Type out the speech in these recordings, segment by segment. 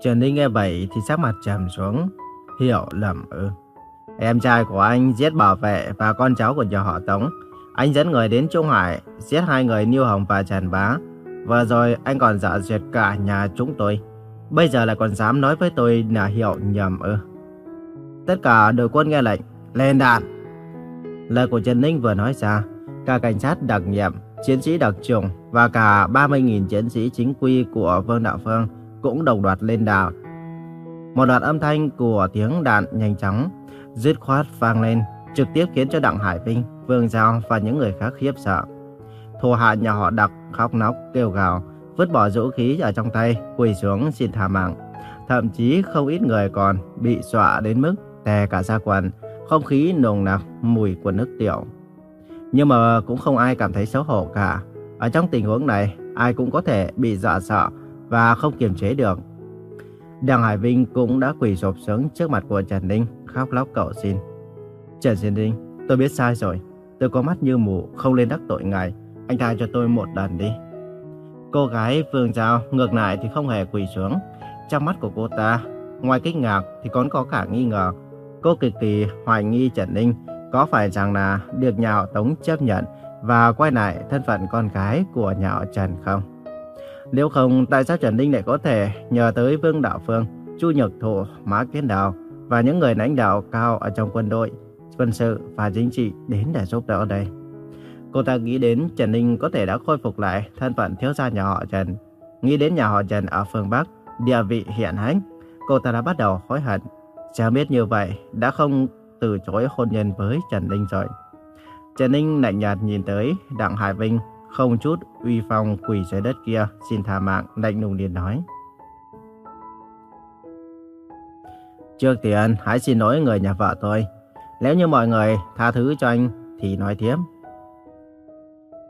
Trần Ninh nghe vậy thì sắc mặt trầm xuống. Hiểu lầm ư. Em trai của anh giết bảo vệ và con cháu của nhà họ Tống. Anh dẫn người đến Trung Hải, giết hai người Niêu Hồng và Trần Bá. Vừa rồi anh còn dọa duyệt cả nhà chúng tôi. Bây giờ lại còn dám nói với tôi là Hiểu nhầm ư. Tất cả đội quân nghe lệnh, lên đạn. Lời của Trần Ninh vừa nói ra, cả cảnh sát đặc nhiệm, chiến sĩ đặc trùng và cả 30.000 chiến sĩ chính quy của Vương Đạo Phương cũng đồng loạt lên đà. Một loạt âm thanh của tiếng đạn nhanh chóng, dứt khoát vang lên, trực tiếp khiến cho Đặng Hải Vinh, Vương Giao và những người khác khiếp sợ. Thù hạ nhà họ Đặc khóc nóc kêu gào, vứt bỏ vũ khí ở trong tay, quỳ xuống xin tha mạng. Thậm chí không ít người còn bị dọa đến mức tè cả da quần, không khí nồng nặc mùi của nước tiểu. Nhưng mà cũng không ai cảm thấy xấu hổ cả. Ở trong tình huống này, ai cũng có thể bị dọa sợ và không kiềm chế được. Đặng Hải Vinh cũng đã quỳ sụp xuống trước mặt của Trần Ninh, khóc lóc cầu xin. Trần Thiên Ninh, tôi biết sai rồi. Tôi có mắt như mù, không lên đắc tội ngài. Anh tha cho tôi một lần đi. Cô gái Phương Giao ngược lại thì không hề quỳ xuống. Trong mắt của cô ta, ngoài kinh ngạc thì còn có cả nghi ngờ. Cô cực kỳ hoài nghi Trần Ninh có phải rằng là được nhà họ Tống chấp nhận và quay lại thân phận con gái của nhà họ Trần không? Nếu không, tại sao Trần Ninh lại có thể nhờ tới Vương Đạo Phương, Chu Nhật Thụ, Mã Kiến Đào và những người lãnh đạo cao ở trong quân đội, quân sự và chính trị đến để giúp đỡ đây? Cô ta nghĩ đến Trần Ninh có thể đã khôi phục lại thân phận thiếu gia nhà họ Trần. Nghĩ đến nhà họ Trần ở phương Bắc, địa vị hiện hách, cô ta đã bắt đầu hối hận. Chẳng biết như vậy, đã không từ chối hôn nhân với Trần Ninh rồi. Trần Ninh lạnh nhạt nhìn tới Đặng Hải Vinh, không chút uy phong quỳ dưới đất kia, xin tha mạng, lạnh lùng liền nói. Trước tiên, hãy xin lỗi người nhà vợ tôi. Nếu như mọi người tha thứ cho anh, thì nói tiếp.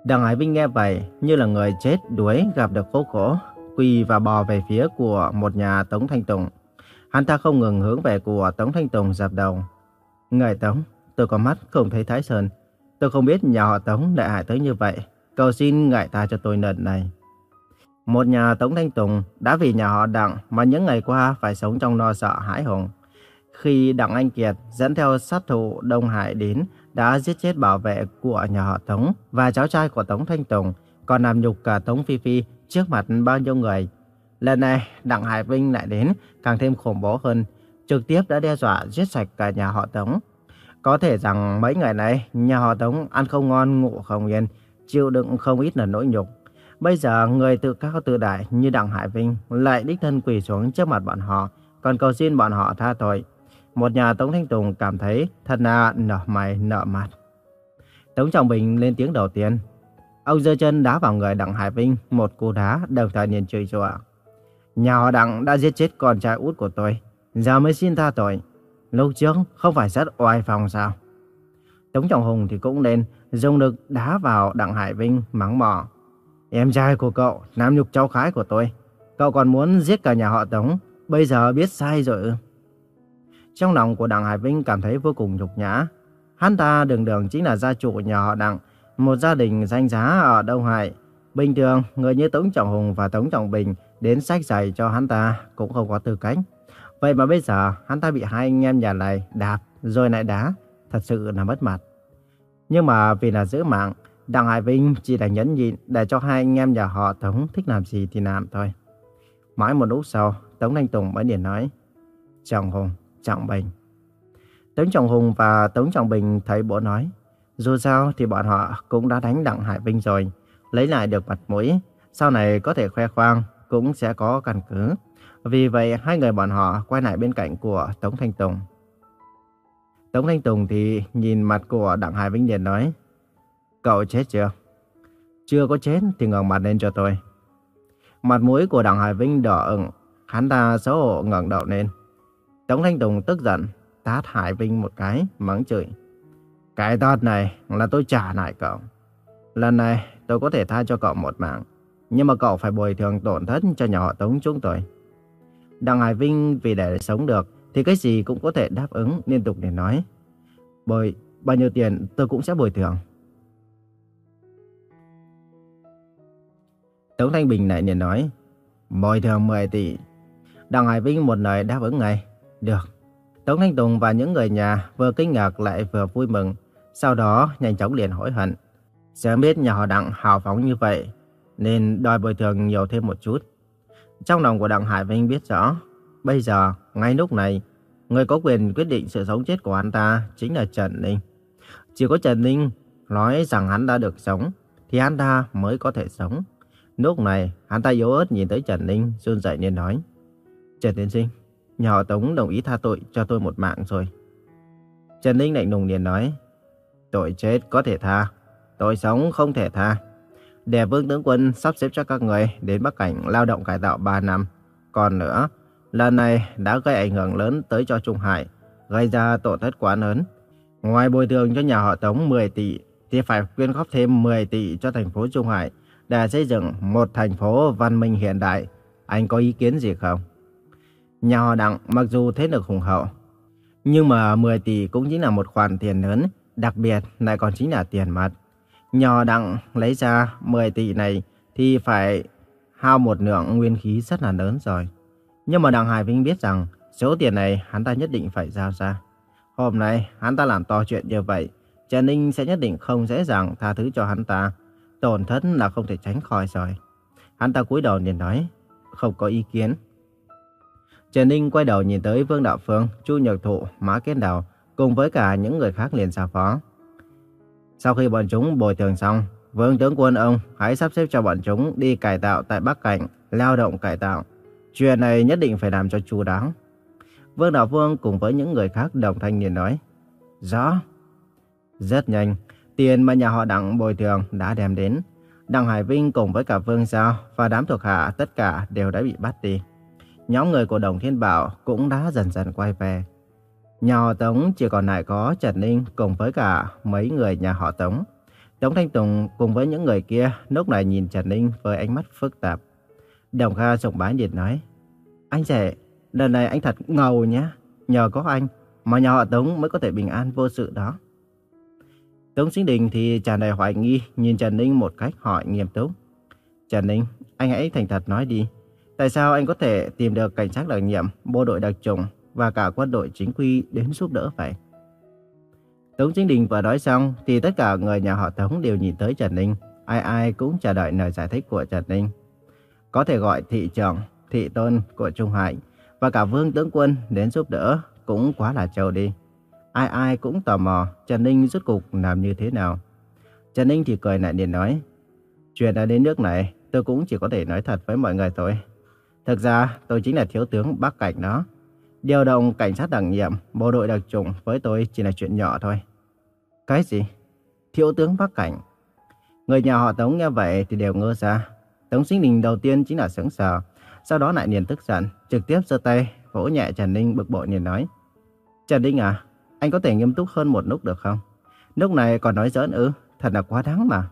Đặng Hải Vinh nghe vậy, như là người chết đuối gặp được khổ khổ, quỳ và bò về phía của một nhà Tống Thanh Tùng. Hắn ta không ngừng hướng về của Tống Thanh Tùng dập đầu. Ngài Tống, tôi có mắt không thấy Thái Sơn. Tôi không biết nhà họ Tống lại hại tới như vậy. Cầu xin ngài tha cho tôi lần này. Một nhà Tống Thanh Tùng đã vì nhà họ Đặng mà những ngày qua phải sống trong lo sợ hãi hùng. Khi Đặng Anh Kiệt dẫn theo sát thủ Đông Hải đến đã giết chết bảo vệ của nhà họ Tống và cháu trai của Tống Thanh Tùng, còn làm nhục cả Tống Phi Phi trước mặt bao nhiêu người. Lần này, Đặng Hải Vinh lại đến càng thêm khủng bố hơn, trực tiếp đã đe dọa giết sạch cả nhà họ Tống. Có thể rằng mấy ngày này, nhà họ Tống ăn không ngon, ngủ không yên, chịu đựng không ít là nỗi nhục. Bây giờ, người tự cao tự đại như Đặng Hải Vinh lại đích thân quỳ xuống trước mặt bọn họ, còn cầu xin bọn họ tha tội. Một nhà Tống Thanh Tùng cảm thấy thật là nở mày nở mặt. Tống Trọng Bình lên tiếng đầu tiên. Ông giơ chân đá vào người Đặng Hải Vinh một cú đá đồng thời liền chửi rủa. Nhà họ Đặng đã giết chết con trai út của tôi, giờ mới xin tha tội. Lúc trước không phải rất oai phong sao? Tống Trọng Hùng thì cũng lên dùng lực đá vào Đặng Hải Vinh mắng mỏ. Em trai của cậu làm nhục cháu khái của tôi. Cậu còn muốn giết cả nhà họ Tống, bây giờ biết sai rồi? Trong lòng của Đặng Hải Vinh cảm thấy vô cùng nhục nhã. Hắn ta đường đường chính là gia chủ nhà họ Đặng, một gia đình danh giá ở Đông Hải. Bình thường, người như Tống Trọng Hùng và Tống Trọng Bình đến sách giày cho hắn ta cũng không có tư cách. Vậy mà bây giờ hắn ta bị hai anh em nhà này đạp rồi lại đá, thật sự là mất mặt. Nhưng mà vì là giữ mạng, Đặng Hải Vinh chỉ là nhẫn nhịn để cho hai anh em nhà họ Tống thích làm gì thì làm thôi. Mãi một lúc sau, Tống Thanh Tùng mới liền nói, Trọng Hùng, Trọng Bình. Tống Trọng Hùng và Tống Trọng Bình thấy bố nói, dù sao thì bọn họ cũng đã đánh Đặng Hải Vinh rồi, lấy lại được mặt mũi, sau này có thể khoe khoang, cũng sẽ có căn cứ. Vì vậy, hai người bọn họ quay lại bên cạnh của Tống Thanh Tùng. Tống Thanh Tùng thì nhìn mặt của Đặng Hải Vinh liền nói, Cậu chết chưa? Chưa có chết thì ngẩng mặt lên cho tôi. Mặt mũi của Đặng Hải Vinh đỏ ửng, hắn ta xấu hổ ngẩng đầu lên. Tống Thanh Tùng tức giận, tát Hải Vinh một cái, mắng chửi. Cái tát này là tôi trả lại cậu. Lần này tôi có thể tha cho cậu một mạng, nhưng mà cậu phải bồi thường tổn thất cho nhà họ Tống chúng tôi. Đặng Hải Vinh vì để sống được thì cái gì cũng có thể đáp ứng liên tục để nói. bởi bao nhiêu tiền tôi cũng sẽ bồi thường. Tống Thanh Bình lại liền nói, bồi thường 10 tỷ. Đặng Hải Vinh một lời đáp ứng ngay. Được. Tống Thanh Tùng và những người nhà vừa kinh ngạc lại vừa vui mừng. Sau đó nhanh chóng liền hối hận. Sớm biết nhà họ Đặng hào phóng như vậy, nên đòi bồi thường nhiều thêm một chút. Trong lòng của Đặng Hải Vinh biết rõ, bây giờ, ngay lúc này, người có quyền quyết định sự sống chết của hắn ta chính là Trần Ninh. Chỉ có Trần Ninh nói rằng hắn đã được sống, thì hắn ta mới có thể sống. Lúc này, hắn ta yếu ớt nhìn tới Trần Ninh, run rẩy nên nói. Trần Tiến Sinh, nhỏ Tống đồng ý tha tội cho tôi một mạng rồi. Trần Ninh lạnh lùng liền nói. Tội chết có thể tha, tội sống không thể tha. Để Vương Tướng Quân sắp xếp cho các người đến Bắc Cảnh lao động cải tạo 3 năm. Còn nữa, lần này đã gây ảnh hưởng lớn tới cho Trung Hải, gây ra tổn thất quá lớn. Ngoài bồi thường cho nhà họ Tống 10 tỷ, thì phải quyên góp thêm 10 tỷ cho thành phố Trung Hải để xây dựng một thành phố văn minh hiện đại. Anh có ý kiến gì không? Nhà họ Đặng mặc dù thế lực hùng hậu, nhưng mà 10 tỷ cũng chính là một khoản tiền lớn, đặc biệt lại còn chính là tiền mặt. Nhà họ Đặng lấy ra 10 tỷ này thì phải hao một lượng nguyên khí rất là lớn rồi. Nhưng mà đằng Hải Vinh biết rằng số tiền này hắn ta nhất định phải giao ra. Hôm nay hắn ta làm to chuyện như vậy, Trần Ninh sẽ nhất định không dễ dàng tha thứ cho hắn ta. Tổn thất là không thể tránh khỏi rồi. Hắn ta cúi đầu liền nói, không có ý kiến. Trần Ninh quay đầu nhìn tới Vương Đạo Phương, Chu Nhật Thụ, Mã Kết Đào, cùng với cả những người khác liền giao phó. Sau khi bọn chúng bồi thường xong, Vương tướng quân ông hãy sắp xếp cho bọn chúng đi cải tạo tại Bắc Cảnh, lao động cải tạo. Chuyện này nhất định phải làm cho chu đáo. Vương Đạo vương cùng với những người khác đồng thanh liền nói. Rõ. Rất nhanh, tiền mà nhà họ Đặng bồi thường đã đem đến. Đặng Hải Vinh cùng với cả Vương Giao và đám thuộc hạ tất cả đều đã bị bắt đi nhóm người của Đồng Thiên Bảo cũng đã dần dần quay về. Nhà họ Tống chỉ còn lại có Trần Ninh cùng với cả mấy người nhà họ Tống. Tống Thanh Tùng cùng với những người kia lúc này nhìn Trần Ninh với ánh mắt phức tạp. Đồng Kha sùng bái nhiệt nói, Anh rể, lần này anh thật ngầu nhé. Nhờ có anh mà nhà họ Tống mới có thể bình an vô sự đó. Tống Sinh Đình thì tràn đầy hoài nghi nhìn Trần Ninh một cách hỏi nghiêm túc. Trần Ninh, anh hãy thành thật nói đi. Tại sao anh có thể tìm được cảnh sát đặc nhiệm, bộ đội đặc trùng và cả quân đội chính quy đến giúp đỡ vậy? Tống Chính Đình vừa nói xong thì tất cả người nhà họ Tống đều nhìn tới Trần Ninh. Ai ai cũng chờ đợi lời giải thích của Trần Ninh. Có thể gọi thị trưởng, thị tôn của Trung Hải và cả vương tướng quân đến giúp đỡ cũng quá là trâu đi. Ai ai cũng tò mò Trần Ninh rốt cục làm như thế nào. Trần Ninh thì cười lại liền nói. Chuyện đã đến nước này tôi cũng chỉ có thể nói thật với mọi người thôi. Thực ra tôi chính là thiếu tướng Bắc Cảnh đó. Điều động cảnh sát đặc nhiệm, bộ đội đặc chủng với tôi chỉ là chuyện nhỏ thôi. Cái gì? Thiếu tướng Bắc Cảnh? Người nhà họ Tống nghe vậy thì đều ngơ ra. Tống Sinh Đình đầu tiên chính là sững sờ, sau đó lại liền tức giận, trực tiếp giơ tay vỗ nhẹ Trần Ninh bực bội liền nói: "Trần Ninh à, anh có thể nghiêm túc hơn một lúc được không? Lúc này còn nói giỡn ư? Thật là quá đáng mà."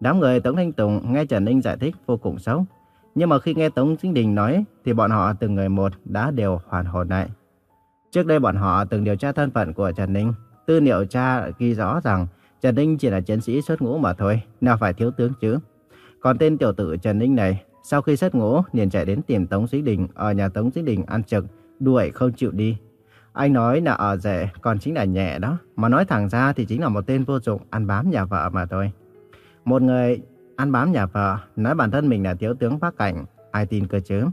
Đám người Tống Thanh Tùng nghe Trần Ninh giải thích vô cùng xấu, nhưng mà khi nghe Tống Sinh Đình nói thì bọn họ từng người một đã đều hoàn hồn lại. Trước đây bọn họ từng điều tra thân phận của Trần Ninh. Tư liệu tra ghi rõ rằng Trần Ninh chỉ là chiến sĩ xuất ngũ mà thôi, nào phải thiếu tướng chứ. Còn tên tiểu tử Trần Ninh này, sau khi xuất ngũ liền chạy đến tìm Tống Chính Đình ở nhà Tống Chính Đình ăn trực, đuổi không chịu đi. Anh nói là ở rẻ, còn chính là nhẹ đó. Mà nói thẳng ra thì chính là một tên vô dụng ăn bám nhà vợ mà thôi. Một người ăn bám nhà vợ, nói bản thân mình là thiếu tướng phát Cảnh, ai tin cơ chứ?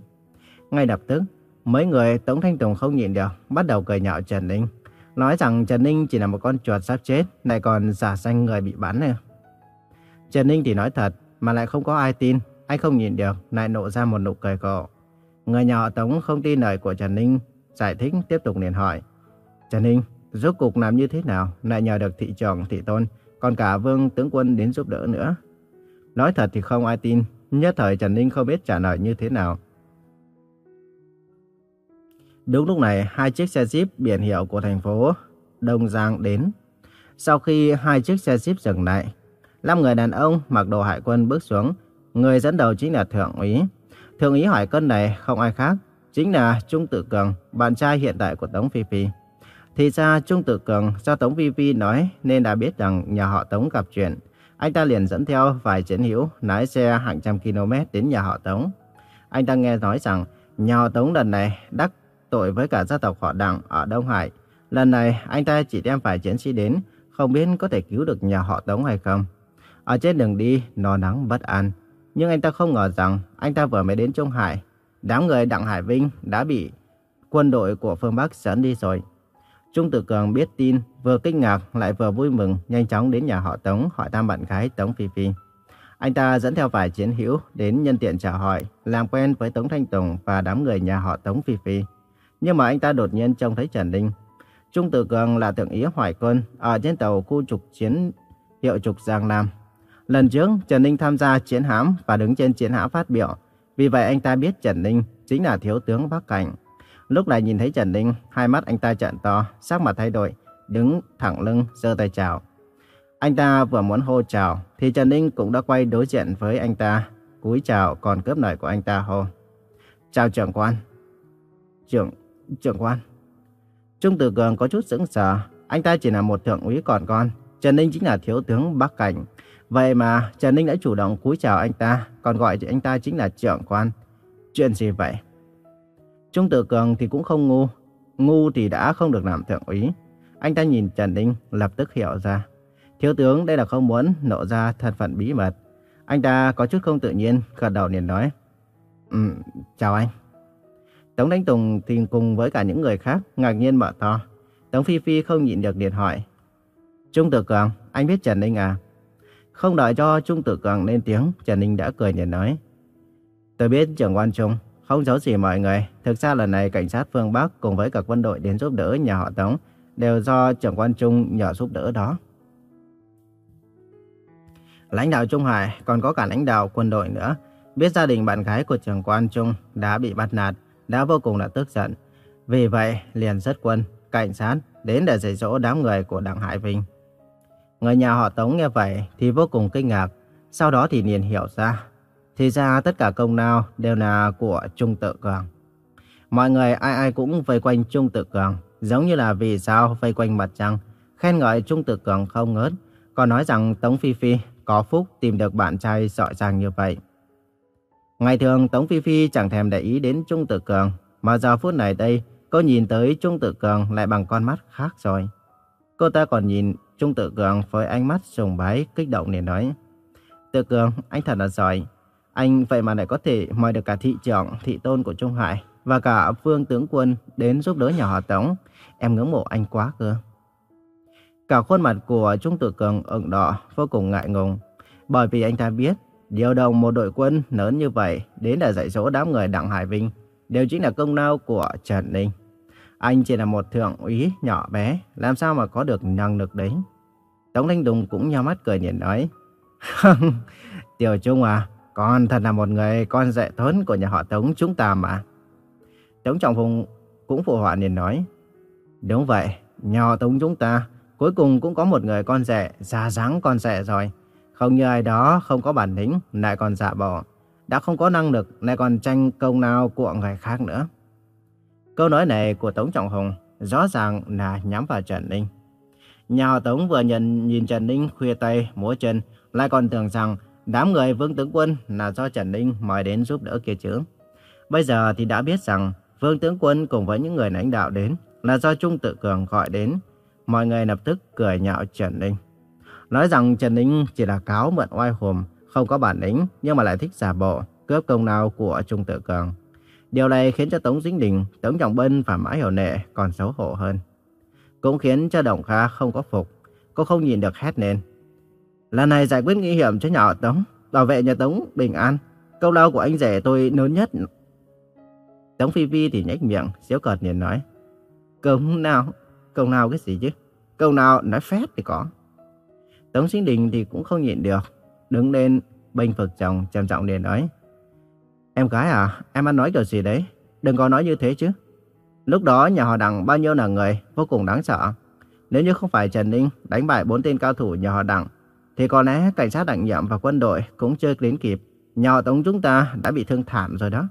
Ngay lập tức, mấy người Tống Thanh Tùng không nhịn được, bắt đầu cười nhạo Trần Ninh. Nói rằng Trần Ninh chỉ là một con chuột sắp chết, lại còn giả danh người bị bắn này. Trần Ninh thì nói thật, mà lại không có ai tin, anh không nhìn được, lại nộ ra một nụ cười cổ. Người nhà họ Tống không tin lời của Trần Ninh, giải thích tiếp tục liền hỏi. Trần Ninh, rốt cục làm như thế nào, lại nhờ được thị trưởng, thị tôn, còn cả vương tướng quân đến giúp đỡ nữa. Nói thật thì không ai tin, nhất thời Trần Ninh không biết trả lời như thế nào. Đúng lúc này, hai chiếc xe Jeep biển hiệu của thành phố Đông Giang đến. Sau khi hai chiếc xe Jeep dừng lại, năm người đàn ông mặc đồ hải quân bước xuống. Người dẫn đầu chính là Thượng úy. Thượng úy hải quân này không ai khác, chính là Trung Tự Cường, bạn trai hiện tại của Tống Phi Phi. Thì ra Trung Tự Cường do Tống Phi Phi nói nên đã biết rằng nhà họ Tống gặp chuyện. Anh ta liền dẫn theo vài chiến hữu lái xe hàng trăm km đến nhà họ Tống. Anh ta nghe nói rằng Nhà họ Tống lần này đắc tội với cả gia tộc họ Đặng ở Đông Hải. Lần này anh ta chỉ đem vài chiến sĩ đến, không biết có thể cứu được nhà họ Tống hay không. Ở trên đường đi, nó nắng bất an. Nhưng anh ta không ngờ rằng anh ta vừa mới đến Trung Hải. Đám người Đặng Hải Vinh đã bị quân đội của phương Bắc dẫn đi rồi. Trung Tử Cường biết tin, vừa kinh ngạc lại vừa vui mừng, nhanh chóng đến nhà họ Tống hỏi thăm bạn gái Tống Phi Phi. Anh ta dẫn theo vài chiến hữu đến nhân tiện chào hỏi, làm quen với Tống Thanh Tùng và đám người nhà họ Tống Phi Phi. Nhưng mà anh ta đột nhiên trông thấy Trần Ninh. Trung Tử Cường là thượng úy Hoài Quân ở trên tàu khu trục chiến hiệu trục Giang Nam. Lần trước, Trần Ninh tham gia chiến hãm và đứng trên chiến hãm phát biểu. Vì vậy anh ta biết Trần Ninh chính là thiếu tướng Bắc Cảnh. Lúc này nhìn thấy Trần Ninh, hai mắt anh ta trợn to, sắc mặt thay đổi, đứng thẳng lưng, giơ tay chào. Anh ta vừa muốn hô chào, thì Trần Ninh cũng đã quay đối diện với anh ta, cúi chào còn cướp lời của anh ta hô. Chào trưởng quan. Trưởng, trưởng quan. Trung Tử Cường có chút sững sờ, anh ta chỉ là một thượng úy còn con, Trần Ninh chính là thiếu tướng Bắc Cảnh. Vậy mà Trần Ninh đã chủ động cúi chào anh ta, còn gọi anh ta chính là trưởng quan. Chuyện gì vậy? Trung Tử Cường thì cũng không ngu, ngu thì đã không được làm thượng úy. Anh ta nhìn Trần Ninh lập tức hiểu ra. Thiếu tướng đây là không muốn lộ ra thân phận bí mật. Anh ta có chút không tự nhiên, gật đầu liền nói. Ừ, chào anh. Tống Đánh Tùng thì cùng với cả những người khác ngạc nhiên mở to. Tống Phi Phi không nhịn được điện hỏi. Trung Tử Cường, anh biết Trần Ninh à? Không đợi cho Trung Tử Cường lên tiếng, Trần Ninh đã cười nhạt nói. Tôi biết trưởng quan Trung, không giấu gì mọi người. Thực ra lần này cảnh sát phương Bắc cùng với cả quân đội đến giúp đỡ nhà họ Tống đều do trưởng quan Trung nhờ giúp đỡ đó. Lãnh đạo Trung Hải còn có cả lãnh đạo quân đội nữa. Biết gia đình bạn gái của trưởng quan Trung đã bị bắt nạt, đã vô cùng là tức giận. Vì vậy, liền xuất quân, cảnh sát đến để dạy dỗ đám người của Đặng Hải Vinh. Người nhà họ Tống nghe vậy thì vô cùng kinh ngạc, sau đó thì liền hiểu ra. Thì ra tất cả công lao đều là của Trung Tự Cường. Mọi người ai ai cũng vây quanh Trung Tự Cường, giống như là vì sao vây quanh mặt trăng, khen ngợi Trung Tự Cường không ngớt, còn nói rằng Tống Phi Phi có phúc tìm được bạn trai giỏi giang như vậy. Ngày thường Tống Phi Phi chẳng thèm để ý đến Trung Tự Cường, mà giờ phút này đây, cô nhìn tới Trung Tự Cường lại bằng con mắt khác rồi. Cô ta còn nhìn Trung Tự Cường với ánh mắt sùng bái, kích động liền nói. Tự Cường, anh thật là giỏi. Anh vậy mà lại có thể mời được cả thị trưởng, thị tôn của Trung Hải và cả phương tướng quân đến giúp đỡ nhà họ Tống. Em ngưỡng mộ anh quá cơ. Cả khuôn mặt của Trung Tự Cường ửng đỏ, vô cùng ngại ngùng. Bởi vì anh ta biết, điều động một đội quân lớn như vậy đến để dạy dỗ đám người Đặng Hải Vinh đều chính là công lao của Trần Ninh. Anh chỉ là một thượng úy nhỏ bé, làm sao mà có được năng lực đấy. Tống Thanh Tùng cũng nhắm mắt cười nhìn nói. Tiểu Trung à, con thật là một người con dạy thốn của nhà họ Tống chúng ta mà. Tống Trọng Phùng cũng phụ họa liền nói. Đúng vậy, nhà họ Tống chúng ta cuối cùng cũng có một người con rể, già dáng con rể rồi. Không như ai đó không có bản lĩnh, lại còn dạ bỏ. Đã không có năng lực, lại còn tranh công nào của người khác nữa. Câu nói này của Tống Trọng Hùng rõ ràng là nhắm vào Trần Ninh. Nhà họ Tống vừa nhận nhìn Trần Ninh khuya tay, múa chân, lại còn tưởng rằng đám người Vương Tướng Quân là do Trần Ninh mời đến giúp đỡ kia chứ. Bây giờ thì đã biết rằng Vương Tướng Quân cùng với những người lãnh đạo đến là do Trung Tự Cường gọi đến. Mọi người lập tức cười nhạo Trần Ninh. Nói rằng Trần Ninh chỉ là cáo mượn oai hùng, không có bản lĩnh nhưng mà lại thích giả bộ, cướp công lao của Trung Tự Cường. Điều này khiến cho Tống Dính Đình, Tống Trọng Bân và Mã Hiểu Nệ còn xấu hổ hơn. Cũng khiến cho Đồng Kha không có phục. Cô không nhìn được hét lên. Lần này giải quyết nguy hiểm cho nhà họ Tống, bảo vệ nhà Tống bình an. câu lao của anh rể tôi lớn nhất. Tống Phi Phi thì nhếch miệng, xíu cợt liền nói. Công nào? Công nào cái gì chứ? Câu nào nói phép thì có. Tống Sinh Đình thì cũng không nhịn được. Đứng lên, bênh vực chồng, trầm trọng liền nói. Em gái à, em ăn nói kiểu gì đấy? Đừng có nói như thế chứ. Lúc đó nhà họ Đặng bao nhiêu là người, vô cùng đáng sợ. Nếu như không phải Trần Ninh đánh bại bốn tên cao thủ nhà họ Đặng, thì có lẽ cảnh sát đặc nhiệm và quân đội cũng chưa đến kịp. Nhà họ Tống chúng ta đã bị thương thảm rồi đó.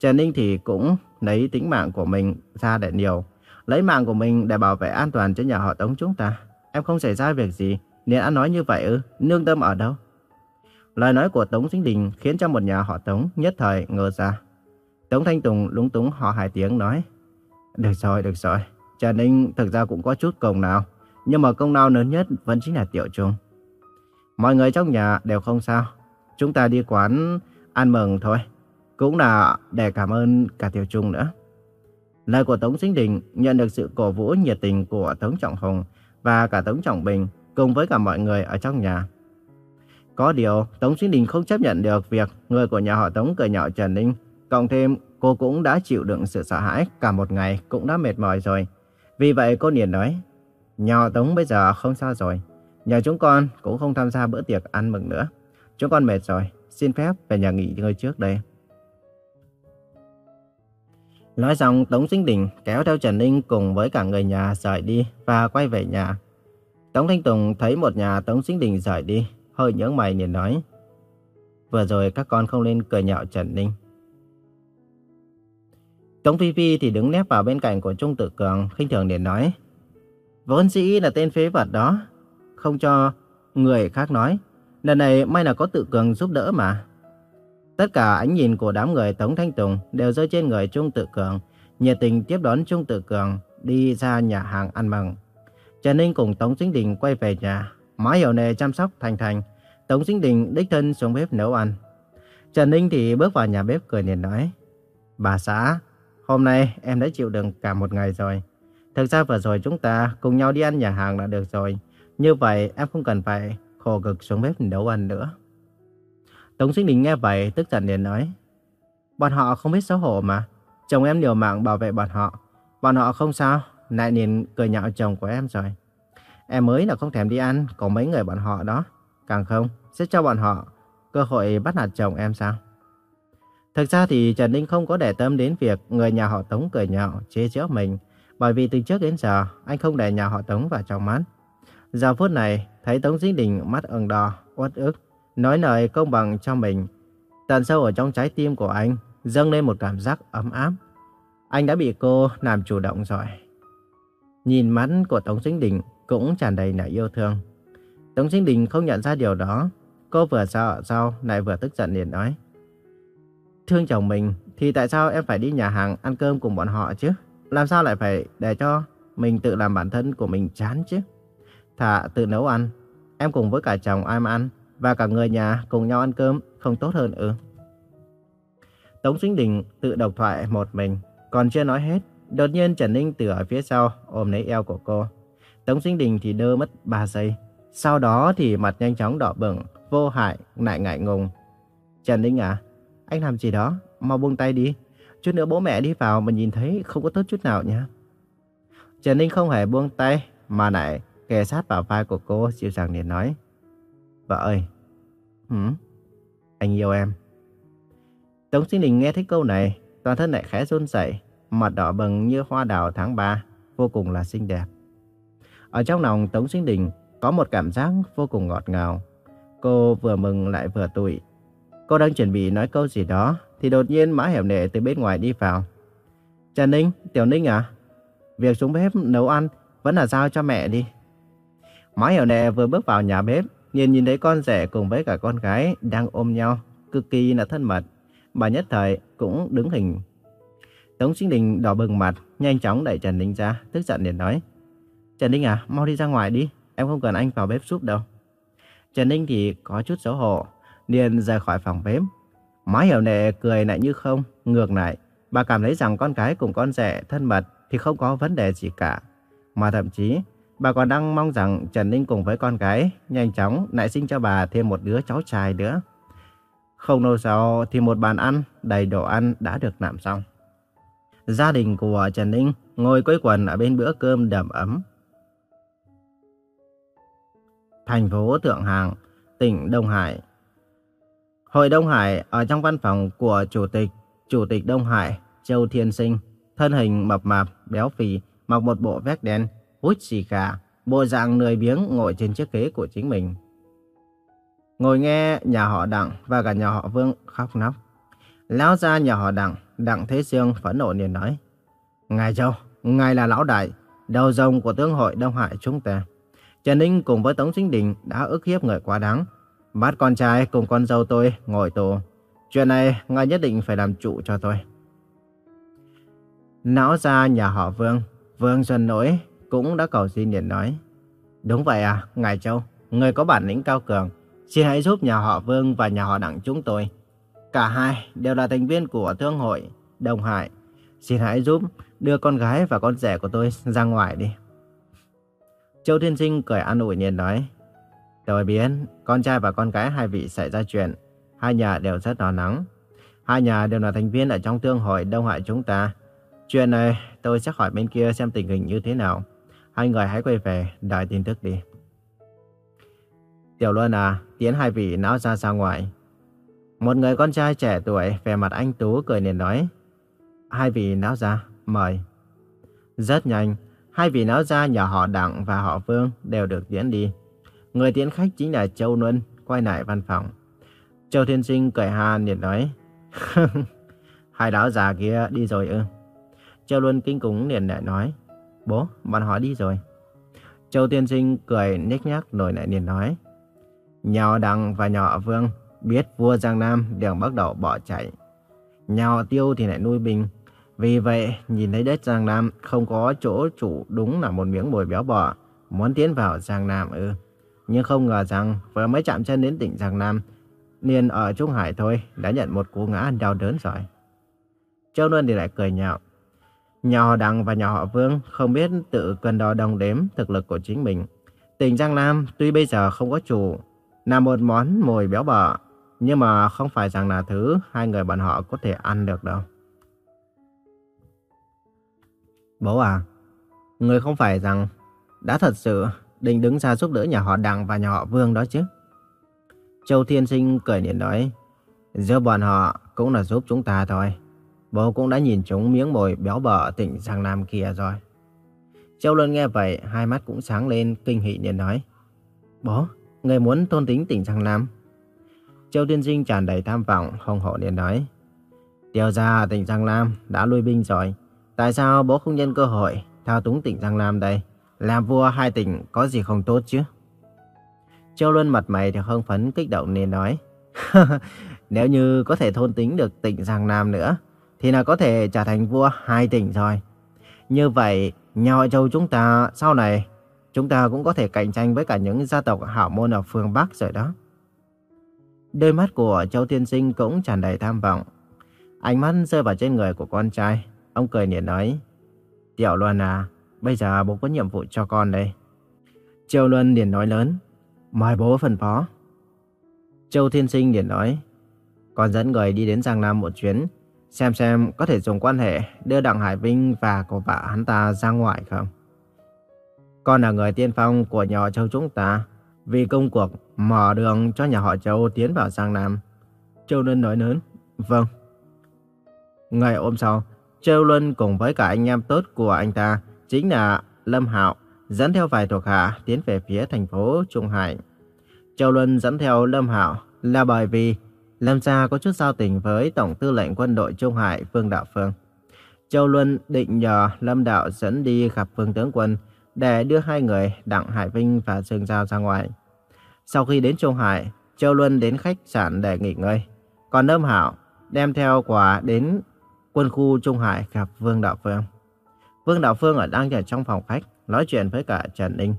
Trần Ninh thì cũng lấy tính mạng của mình ra để nhiều. Lấy mạng của mình để bảo vệ an toàn cho nhà họ Tống chúng ta. Em không xảy ra việc gì, nên ăn nói như vậy ư, nương tâm ở đâu? Lời nói của Tống Sinh Đình khiến cho một nhà họ Tống nhất thời ngơ ra. Tống Thanh Tùng lúng túng họ hai tiếng nói. Được rồi, được rồi. Trần Ninh thực ra cũng có chút công nào. Nhưng mà công lao lớn nhất vẫn chính là Tiểu Trung. Mọi người trong nhà đều không sao. Chúng ta đi quán ăn mừng thôi. Cũng là để cảm ơn cả Tiểu Trung nữa. Lời của Tống Sinh Đình nhận được sự cổ vũ nhiệt tình của Tống Trọng Hùng và cả Tống Trọng Bình cùng với cả mọi người ở trong nhà. Có điều, Tống Sinh Đình không chấp nhận được việc người của nhà họ Tống cười nhạo Trần Ninh. Cộng thêm, cô cũng đã chịu đựng sự sợ hãi cả một ngày, cũng đã mệt mỏi rồi. Vì vậy cô liền nói, nhà họ Tống bây giờ không sao rồi. Nhà chúng con cũng không tham gia bữa tiệc ăn mừng nữa. Chúng con mệt rồi, xin phép về nhà nghỉ ngơi trước đây. Nói xong, Tống Sinh Đình kéo theo Trần Ninh cùng với cả người nhà rời đi và quay về nhà. Tống Thanh Tùng thấy một nhà Tống Sinh Đình rời đi, hơi nhướng mày liền nói. Vừa rồi các con không nên cười nhạo Trần Ninh. Tống Phi Phi thì đứng nép vào bên cạnh của Trung Tự Cường, khinh thường liền nói. Vốn dĩ là tên phế vật đó, không cho người khác nói. Lần này may là có Tự Cường giúp đỡ mà. Tất cả ánh nhìn của đám người Tống Thanh Tùng đều rơi trên người Trung Tự Cường, nhiệt tình tiếp đón Trung Tự Cường đi ra nhà hàng ăn mừng. Trần Ninh cùng Tống Chính Đình quay về nhà, má hiểu nề chăm sóc Thành Thành. Tống Sinh Đình đích thân xuống bếp nấu ăn. Trần Ninh thì bước vào nhà bếp cười liền nói, Bà xã, hôm nay em đã chịu đựng cả một ngày rồi. Thực ra vừa rồi chúng ta cùng nhau đi ăn nhà hàng là được rồi. Như vậy em không cần phải khổ cực xuống bếp nấu ăn nữa. Tống Sinh Đình nghe vậy tức giận liền nói. Bọn họ không biết xấu hổ mà. Chồng em liều mạng bảo vệ bọn họ. Bọn họ không sao. Lại liền cười nhạo chồng của em rồi. Em mới là không thèm đi ăn. Còn mấy người bọn họ đó. Càng không, sẽ cho bọn họ cơ hội bắt nạt chồng em sao? Thực ra thì Trần Ninh không có để tâm đến việc người nhà họ Tống cười nhạo, chế giễu mình. Bởi vì từ trước đến giờ, anh không để nhà họ Tống vào trong mắt. Giờ phút này, thấy Tống Dĩnh Đình mắt ửng đỏ, uất ức, nói lời công bằng cho mình. Tận sâu ở trong trái tim của anh dâng lên một cảm giác ấm áp. Anh đã bị cô làm chủ động rồi. Nhìn mắt của Tống Sinh Đình cũng tràn đầy nỗi yêu thương. Tống Sinh Đình không nhận ra điều đó. Cô vừa sợ sau lại vừa tức giận liền nói. Thương chồng mình thì tại sao em phải đi nhà hàng ăn cơm cùng bọn họ chứ? Làm sao lại phải để cho mình tự làm bản thân của mình chán chứ? Thà tự nấu ăn, em cùng với cả chồng ai mà ăn và cả người nhà cùng nhau ăn cơm không tốt hơn ư? Tống Sinh Đình tự độc thoại một mình, còn chưa nói hết. Đột nhiên Trần Ninh từ ở phía sau ôm lấy eo của cô. Tống Sinh Đình thì đơ mất 3 giây. Sau đó thì mặt nhanh chóng đỏ bừng, vô hại, lại ngại ngùng. Trần Ninh à, anh làm gì đó, mau buông tay đi. Chút nữa bố mẹ đi vào mà nhìn thấy không có tốt chút nào nha. Trần Ninh không hề buông tay, mà lại kề sát vào vai của cô, dịu dàng liền nói. Vợ ơi, hử? anh yêu em. Tống Sinh Đình nghe thấy câu này, toàn thân lại khẽ run rẩy, mặt đỏ bừng như hoa đào tháng 3, vô cùng là xinh đẹp. Ở trong lòng Tống Sinh Đình có một cảm giác vô cùng ngọt ngào. Cô vừa mừng lại vừa tủi. Cô đang chuẩn bị nói câu gì đó, thì đột nhiên Mã Hiểu Nệ từ bên ngoài đi vào. Trần Ninh, Tiểu Ninh à? Việc xuống bếp nấu ăn vẫn là giao cho mẹ đi. Mã Hiểu Nệ vừa bước vào nhà bếp, nhìn nhìn thấy con rể cùng với cả con gái đang ôm nhau, cực kỳ là thân mật. Bà nhất thời cũng đứng hình. Tống Sinh Đình đỏ bừng mặt, nhanh chóng đẩy Trần Ninh ra, tức giận liền nói. Trần Ninh à, mau đi ra ngoài đi, em không cần anh vào bếp giúp đâu. Trần Ninh thì có chút xấu hổ, liền rời khỏi phòng bếp. Má hiểu nệ cười lại như không, ngược lại, bà cảm thấy rằng con gái cùng con rể thân mật thì không có vấn đề gì cả. Mà thậm chí, bà còn đang mong rằng Trần Ninh cùng với con gái nhanh chóng lại sinh cho bà thêm một đứa cháu trai nữa. Không lâu sau thì một bàn ăn đầy đồ ăn đã được làm xong. Gia đình của Trần Ninh ngồi quây quần ở bên bữa cơm đầm ấm. Thành phố Thượng Hàng, tỉnh Đông Hải. Hội Đông Hải ở trong văn phòng của Chủ tịch, Chủ tịch Đông Hải, Châu Thiên Sinh, thân hình mập mạp, béo phì, mặc một bộ vest đen, hút xì khà, bộ dạng lười biếng ngồi trên chiếc ghế của chính mình. Ngồi nghe nhà họ Đặng và cả nhà họ Vương khóc nóc. Lão ra nhà họ Đặng, Đặng Thế Sương phẫn nộ liền nói. Ngài Châu, ngài là lão đại, đầu rồng của tướng hội Đông Hải chúng ta. Trần Ninh cùng với Tống Chính Đình đã ức hiếp người quá đáng. Bắt con trai cùng con dâu tôi ngồi tù. Chuyện này ngài nhất định phải làm chủ cho tôi. Não ra nhà họ Vương, Vương Xuân Nỗi cũng đã cầu xin điện nói. Đúng vậy à, Ngài Châu, người có bản lĩnh cao cường, xin hãy giúp nhà họ Vương và nhà họ Đặng chúng tôi. Cả hai đều là thành viên của Thương hội Đông Hải. Xin hãy giúp đưa con gái và con rể của tôi ra ngoài đi. Châu Thiên Sinh cười an ủi nhiên nói. Tôi biết, con trai và con gái hai vị xảy ra chuyện. Hai nhà đều rất lo lắng. Hai nhà đều là thành viên ở trong tương hội Đông Hải chúng ta. Chuyện này tôi sẽ hỏi bên kia xem tình hình như thế nào. Hai người hãy quay về đợi tin tức đi. Tiểu Luân à, tiến hai vị não ra ra ngoài. Một người con trai trẻ tuổi về mặt anh Tú cười liền nói. Hai vị não ra, mời. Rất nhanh, hai vị não ra nhà họ Đặng và họ Vương đều được tiến đi. Người tiến khách chính là Châu Luân, quay lại văn phòng. Châu Thiên Sinh cười ha liền nói. hai lão già kia đi rồi ư. Châu Luân kinh cúng liền lại nói. Bố, bọn họ đi rồi. Châu Thiên Sinh cười nhếch nhác rồi lại liền nói. Nhà họ Đặng và nhà họ Vương biết vua Giang Nam đều bắt đầu bỏ chạy. Nhà họ Tiêu thì lại nuôi bình. Vì vậy, nhìn thấy đất Giang Nam không có chỗ chủ đúng là một miếng mồi béo bò, muốn tiến vào Giang Nam ư. Nhưng không ngờ rằng vừa mới chạm chân đến tỉnh Giang Nam, liền ở Trung Hải thôi đã nhận một cú ngã đau đớn rồi. Châu Luân thì lại cười nhạo. Nhà họ Đặng và nhà họ Vương không biết tự cân đo đong đếm thực lực của chính mình. Tỉnh Giang Nam tuy bây giờ không có chủ, là một món mồi béo bở, nhưng mà không phải rằng là thứ hai người bọn họ có thể ăn được đâu. Bố à, người không phải rằng đã thật sự định đứng ra giúp đỡ nhà họ Đặng và nhà họ Vương đó chứ? Châu Thiên Sinh cười nhìn nói, giữa bọn họ cũng là giúp chúng ta thôi. Bố cũng đã nhìn chúng miếng mồi béo bở tỉnh Giang Nam kia rồi. Châu Luân nghe vậy, hai mắt cũng sáng lên, kinh hỉ nhìn nói, Bố, người muốn tôn tính tỉnh Giang Nam. Châu Thiên Sinh tràn đầy tham vọng, hồng hổ liền nói, Điều ra tỉnh Giang Nam đã lui binh rồi. Tại sao bố không nhân cơ hội thao túng tỉnh Giang Nam đây? Làm vua hai tỉnh có gì không tốt chứ? Châu Luân mặt mày thì hưng phấn kích động nên nói. Nếu như có thể thôn tính được tỉnh Giang Nam nữa, thì là có thể trở thành vua hai tỉnh rồi. Như vậy, nhà họ Châu chúng ta sau này, chúng ta cũng có thể cạnh tranh với cả những gia tộc hảo môn ở phương Bắc rồi đó. Đôi mắt của Châu Tiên Sinh cũng tràn đầy tham vọng. Ánh mắt rơi vào trên người của con trai. Ông cười nhẹ nói, Tiểu Luân à, bây giờ bố có nhiệm vụ cho con đây. Châu Luân liền nói lớn, mời bố phân phó. Châu Thiên Sinh liền nói, con dẫn người đi đến Giang Nam một chuyến, xem xem có thể dùng quan hệ đưa Đặng Hải Vinh và cô vợ hắn ta ra ngoài không. Con là người tiên phong của nhà họ Châu chúng ta, vì công cuộc mở đường cho nhà họ Châu tiến vào Giang Nam. Châu Luân nói lớn, vâng. Ngày hôm sau, Châu Luân cùng với cả anh em tốt của anh ta chính là Lâm Hạo dẫn theo vài thuộc hạ tiến về phía thành phố Trung Hải. Châu Luân dẫn theo Lâm Hạo là bởi vì Lâm gia có chút giao tình với Tổng tư lệnh quân đội Trung Hải Vương Đạo Phương. Châu Luân định nhờ Lâm Đạo dẫn đi gặp Vương tướng quân để đưa hai người Đặng Hải Vinh và Dương Giao ra ngoài. Sau khi đến Trung Hải, Châu Luân đến khách sạn để nghỉ ngơi. Còn Lâm Hạo đem theo quà đến quân khu Trung Hải gặp Vương Đạo Phương. Vương Đạo Phương ở đang ở trong phòng khách nói chuyện với cả Trần Ninh.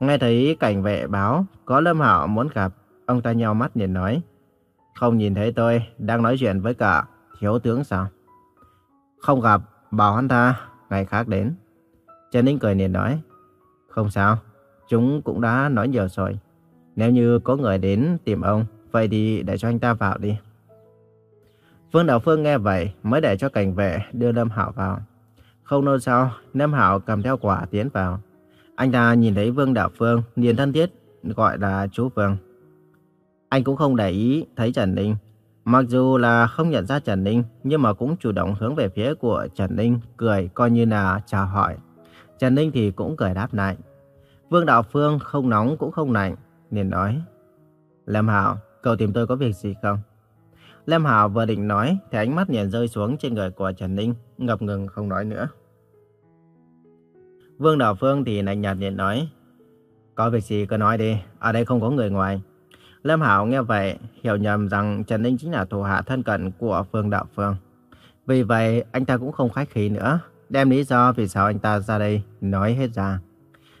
Nghe thấy cảnh vệ báo có Lâm Hạo muốn gặp, ông ta nheo mắt nhìn nói. Không nhìn thấy tôi đang nói chuyện với cả thiếu tướng sao? Không gặp, bảo hắn ta, ngày khác đến. Trần Ninh cười nhìn nói. Không sao, chúng cũng đã nói nhiều rồi. Nếu như có người đến tìm ông, vậy thì để cho anh ta vào đi. Vương Đạo Phương nghe vậy mới để cho cảnh vệ đưa Lâm Hạo vào. Không lâu sau, Lâm Hạo cầm theo quả tiến vào. Anh ta nhìn thấy Vương Đạo Phương liền thân thiết gọi là chú Vương. Anh cũng không để ý thấy Trần Ninh. Mặc dù là không nhận ra Trần Ninh, nhưng mà cũng chủ động hướng về phía của Trần Ninh, cười coi như là chào hỏi. Trần Ninh thì cũng cười đáp lại. Vương Đạo Phương không nóng cũng không lạnh, liền nói. Lâm Hạo, cậu tìm tôi có việc gì không? Lâm Hảo vừa định nói thì ánh mắt liền rơi xuống trên người của Trần Ninh, ngập ngừng không nói nữa. Vương Đạo Phương thì lạnh nhạt liền nói, có việc gì cứ nói đi, ở đây không có người ngoài. Lâm Hảo nghe vậy, hiểu nhầm rằng Trần Ninh chính là thủ hạ thân cận của Vương Đạo Phương. Vì vậy, anh ta cũng không khách khí nữa, đem lý do vì sao anh ta ra đây nói hết ra.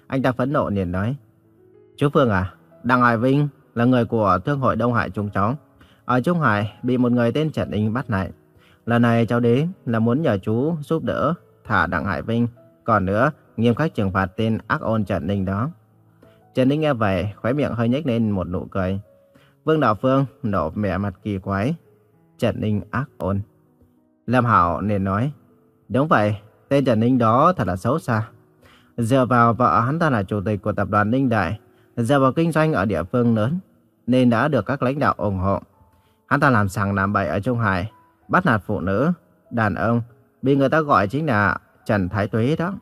Anh ta phẫn nộ liền nói, Chú Phương à, Đặng Hải Vinh là người của Thương hội Đông Hải chúng cháu. Ở Trung Hải bị một người tên Trần Ninh bắt lại. Lần này cháu đến là muốn nhờ chú giúp đỡ thả Đặng Hải Vinh. Còn nữa, nghiêm khắc trừng phạt tên ác ôn Trần Ninh đó. Trần Ninh nghe vậy, khóe miệng hơi nhếch lên một nụ cười. Vương Đạo Phương nổ mẹ mặt kỳ quái. Trần Ninh ác ôn. Lâm Hảo nên nói, đúng vậy, tên Trần Ninh đó thật là xấu xa. Dựa vào vợ hắn ta là chủ tịch của tập đoàn Ninh Đại, dựa vào kinh doanh ở địa phương lớn, nên đã được các lãnh đạo ủng hộ. Hắn ta làm sằng làm bậy ở Trung Hải, bắt nạt phụ nữ, đàn ông, bị người ta gọi chính là Trần Thái Tuế đó.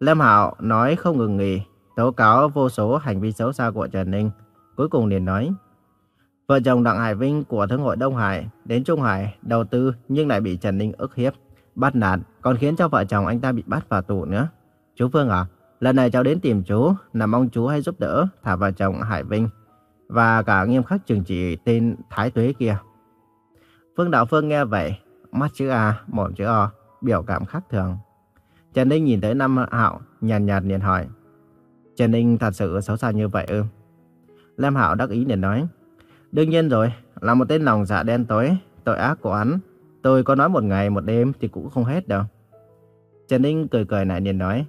Lâm Hạo nói không ngừng nghỉ, tố cáo vô số hành vi xấu xa của Trần Ninh. Cuối cùng liền nói, vợ chồng Đặng Hải Vinh của Thương hội Đông Hải đến Trung Hải đầu tư nhưng lại bị Trần Ninh ức hiếp, bắt nạt, còn khiến cho vợ chồng anh ta bị bắt vào tù nữa. Chú Phương à, lần này cháu đến tìm chú, là mong chú hãy giúp đỡ thả vợ chồng Hải Vinh và cả nghiêm khắc trừng trị tên Thái Tuế kia. Phương Đạo Phương nghe vậy, mắt chữ A, mồm chữ O, biểu cảm khác thường. Trần Ninh nhìn tới Nam Hạo, nhàn nhạt liền hỏi. Trần Ninh thật sự xấu xa như vậy ư? Lam Hạo đắc ý liền nói. Đương nhiên rồi, là một tên lòng dạ đen tối, tội ác của hắn. Tôi có nói một ngày một đêm thì cũng không hết đâu. Trần Ninh cười cười lại liền nói.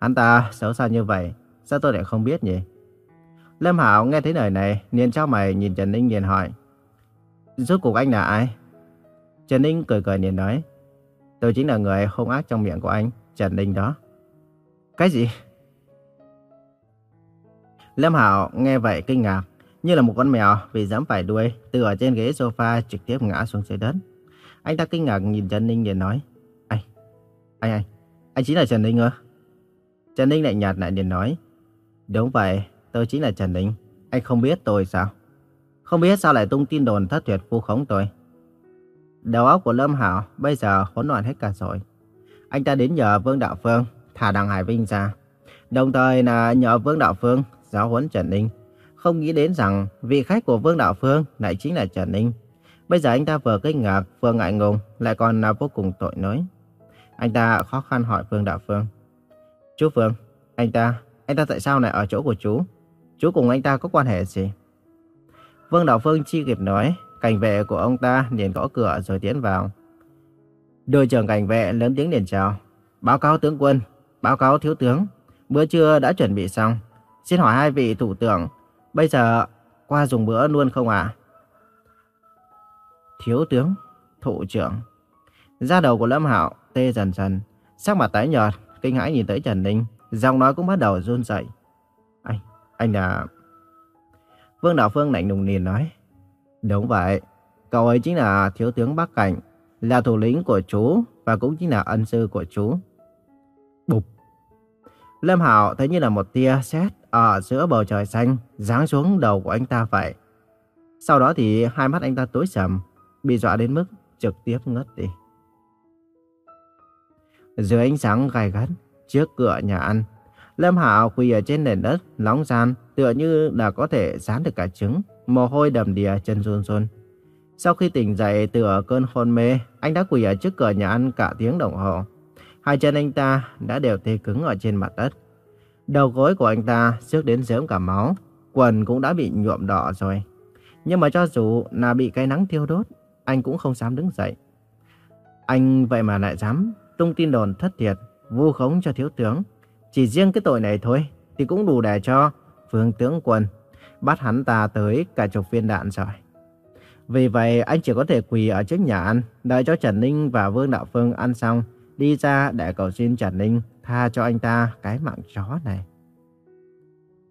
Hắn ta xấu xa như vậy, sao tôi lại không biết nhỉ? Lâm Hạo nghe thấy lời này, liền trao mày nhìn Trần Ninh liền hỏi. Rốt cuộc anh là ai? Trần Ninh cười cười liền nói. Tôi chính là người hung ác trong miệng của anh, Trần Ninh đó. Cái gì? Lâm Hạo nghe vậy kinh ngạc, như là một con mèo vì dám phải đuôi, từ ở trên ghế sofa trực tiếp ngã xuống dưới đất. Anh ta kinh ngạc nhìn Trần Ninh liền nói. Anh, anh, anh, anh chính là Trần Ninh ư? Trần Ninh lại nhạt lại liền nói. Đúng vậy, tôi chính là Trần Ninh. Anh không biết tôi sao? Không biết sao lại tung tin đồn thất tuyệt vu khống tôi. Đầu óc của Lâm Hảo bây giờ hỗn loạn hết cả rồi. Anh ta đến nhờ Vương Đạo Phương thả Đặng Hải Vinh ra. Đồng thời là nhờ Vương Đạo Phương giáo huấn Trần Ninh. Không nghĩ đến rằng vị khách của Vương Đạo Phương lại chính là Trần Ninh. Bây giờ anh ta vừa kinh ngạc, vừa ngại ngùng, lại còn là vô cùng tội lỗi. Anh ta khó khăn hỏi Vương Đạo Phương. Chú Phương, anh ta, anh ta tại sao lại ở chỗ của chú? Chú cùng anh ta có quan hệ gì? Vương Đạo Phương chi kịp nói, cảnh vệ của ông ta liền gõ cửa rồi tiến vào. Đội trưởng cảnh vệ lớn tiếng liền chào. Báo cáo tướng quân, báo cáo thiếu tướng, bữa trưa đã chuẩn bị xong. Xin hỏi hai vị thủ trưởng, bây giờ qua dùng bữa luôn không ạ? Thiếu tướng, thủ trưởng. Da đầu của Lâm Hạo tê dần dần, sắc mặt tái nhợt, kinh hãi nhìn tới Trần Ninh, giọng nói cũng bắt đầu run rẩy. Anh, là... Vương Đạo Phương lạnh lùng liền nói. Đúng vậy, cậu ấy chính là thiếu tướng Bắc Cảnh, là thủ lĩnh của chú và cũng chính là ân sư của chú. Bụp. Lâm hảo thấy như là một tia sét ở giữa bầu trời xanh giáng xuống đầu của anh ta vậy. Sau đó thì hai mắt anh ta tối sầm, bị dọa đến mức trực tiếp ngất đi. Dưới ánh sáng gai gắt, trước cửa nhà ăn, Lâm Hạo quỳ ở trên nền đất nóng gian, tựa như là có thể dán được cả trứng, mồ hôi đầm đìa chân run run. Sau khi tỉnh dậy từ ở cơn hôn mê, anh đã quỳ ở trước cửa nhà ăn cả tiếng đồng hồ. Hai chân anh ta đã đều tê cứng ở trên mặt đất. Đầu gối của anh ta xước đến rớm cả máu, quần cũng đã bị nhuộm đỏ rồi. Nhưng mà cho dù là bị cái nắng thiêu đốt, anh cũng không dám đứng dậy. Anh vậy mà lại dám tung tin đồn thất thiệt, vu khống cho thiếu tướng. Chỉ riêng cái tội này thôi thì cũng đủ để cho Vương tướng quân bắt hắn ta tới cả chục viên đạn rồi. Vì vậy anh chỉ có thể quỳ ở trước nhà ăn, đợi cho Trần Ninh và Vương Đạo Phương ăn xong, đi ra để cầu xin Trần Ninh tha cho anh ta cái mạng chó này.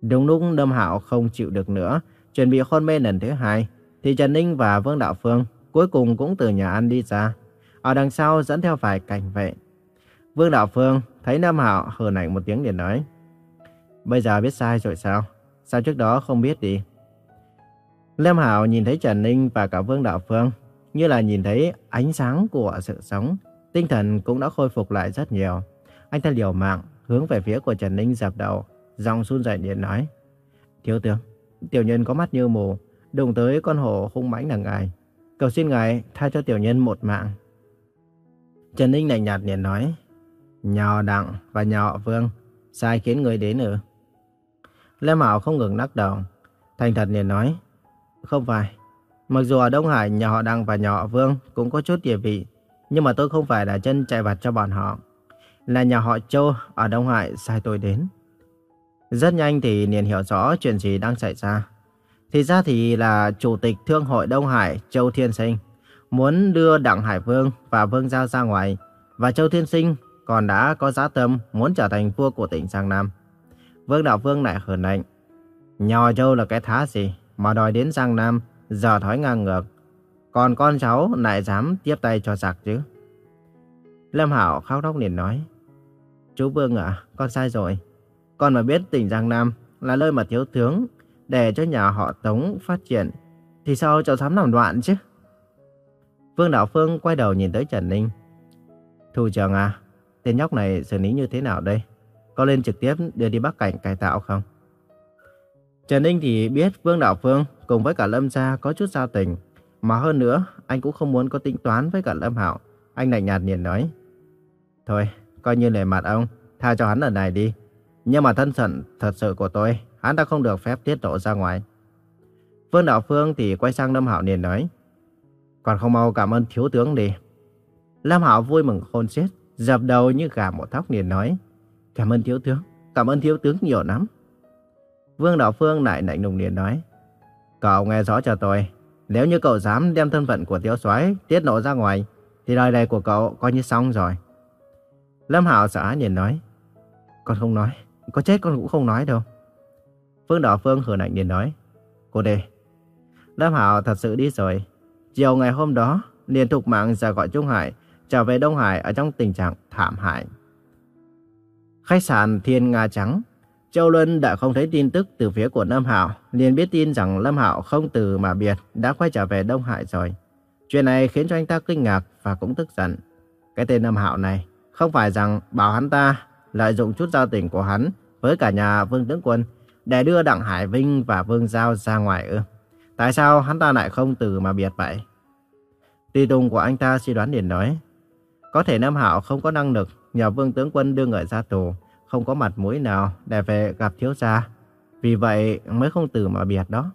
Đúng lúc đâm Hạo không chịu được nữa, chuẩn bị hôn mê lần thứ hai, thì Trần Ninh và Vương Đạo Phương cuối cùng cũng từ nhà ăn đi ra. Ở đằng sau dẫn theo vài cảnh vệ. Vương Đạo Phương thấy Lâm Hạo hờn ảnh một tiếng liền nói. Bây giờ biết sai rồi sao? Sao trước đó không biết đi? Lâm Hạo nhìn thấy Trần Ninh và cả Vương Đạo Phương như là nhìn thấy ánh sáng của sự sống. Tinh thần cũng đã khôi phục lại rất nhiều. Anh ta liều mạng hướng về phía của Trần Ninh dập đầu, giọng run rẩy điện nói. Thiếu tướng, tiểu nhân có mắt như mù, đụng tới con hổ hung mãnh là ngài. Cầu xin ngài tha cho tiểu nhân một mạng. Trần Ninh lạnh nhạt liền nói, nhỏ Đặng và nhỏ Vương, sai khiến người đến ư? Lê Mạo không ngừng lắc đầu, thành thật liền nói, không phải. Mặc dù ở Đông Hải nhà họ Đặng và nhà họ Vương cũng có chút địa vị, nhưng mà tôi không phải là chân chạy vặt cho bọn họ. Là nhà họ Châu ở Đông Hải sai tôi đến. Rất nhanh thì liền hiểu rõ chuyện gì đang xảy ra. Thì ra thì là Chủ tịch Thương hội Đông Hải Châu Thiên Sinh muốn đưa Đặng Hải Vương và Vương Giao ra ngoài. Và Châu Thiên Sinh còn đã có giá tâm muốn trở thành vua của tỉnh Giang Nam. Vương Đạo Vương lại hờn lạnh. Nhò Châu là cái thá gì mà đòi đến Giang Nam giờ thói ngang ngược. Còn con cháu lại dám tiếp tay cho giặc chứ. Lâm Hảo khóc lóc liền nói. Chú Vương ạ, con sai rồi. Con mà biết tỉnh Giang Nam là nơi mà thiếu tướng để cho nhà họ Tống phát triển, thì sao cháu dám làm đoạn chứ? Vương Đạo Phương quay đầu nhìn tới Trần Ninh. Thủ trưởng à, tên nhóc này xử lý như thế nào đây? Có lên trực tiếp đưa đi Bắc Cảnh cải tạo không? Trần Ninh thì biết Vương Đạo Phương cùng với cả Lâm Gia có chút giao tình. Mà hơn nữa, anh cũng không muốn có tính toán với cả Lâm Hạo. Anh lạnh nhạt liền nói. Thôi, coi như lề mặt ông, tha cho hắn lần này đi. Nhưng mà thân phận thật sự của tôi, hắn ta không được phép tiết lộ ra ngoài. Vương Đạo Phương thì quay sang Lâm Hạo liền nói. Còn không mau cảm ơn thiếu tướng đi. Lâm Hạo vui mừng khôn xiết, dập đầu như gà một thóc liền nói. Cảm ơn thiếu tướng, cảm ơn thiếu tướng nhiều lắm. Vương Đạo Phương lại lạnh lùng liền nói. Cậu nghe rõ cho tôi, nếu như cậu dám đem thân phận của thiếu soái tiết lộ ra ngoài, thì đời này của cậu coi như xong rồi. Lâm Hạo sợ liền nói. Con không nói, có chết con cũng không nói đâu. Vương Đạo Phương hờ lạnh liền nói. Cô đề. Lâm Hạo thật sự đi rồi. Chiều ngày hôm đó, liền thục mạng ra gọi Trung Hải, trở về Đông Hải ở trong tình trạng thảm hại. Khách sạn Thiên Nga Trắng Châu Luân đã không thấy tin tức từ phía của Lâm Hạo, liền biết tin rằng Lâm Hạo không từ mà biệt đã quay trở về Đông Hải rồi. Chuyện này khiến cho anh ta kinh ngạc và cũng tức giận. Cái tên Lâm Hạo này không phải rằng bảo hắn ta lợi dụng chút giao tình của hắn với cả nhà Vương Tướng Quân để đưa Đặng Hải Vinh và Vương Giao ra ngoài ư? Tại sao hắn ta lại không từ mà biệt vậy? Tùy tùng của anh ta suy đoán liền nói, có thể Nam Hạo không có năng lực nhờ Vương Tướng Quân đưa người ra tù, không có mặt mũi nào để về gặp thiếu gia. Vì vậy mới không từ mà biệt đó.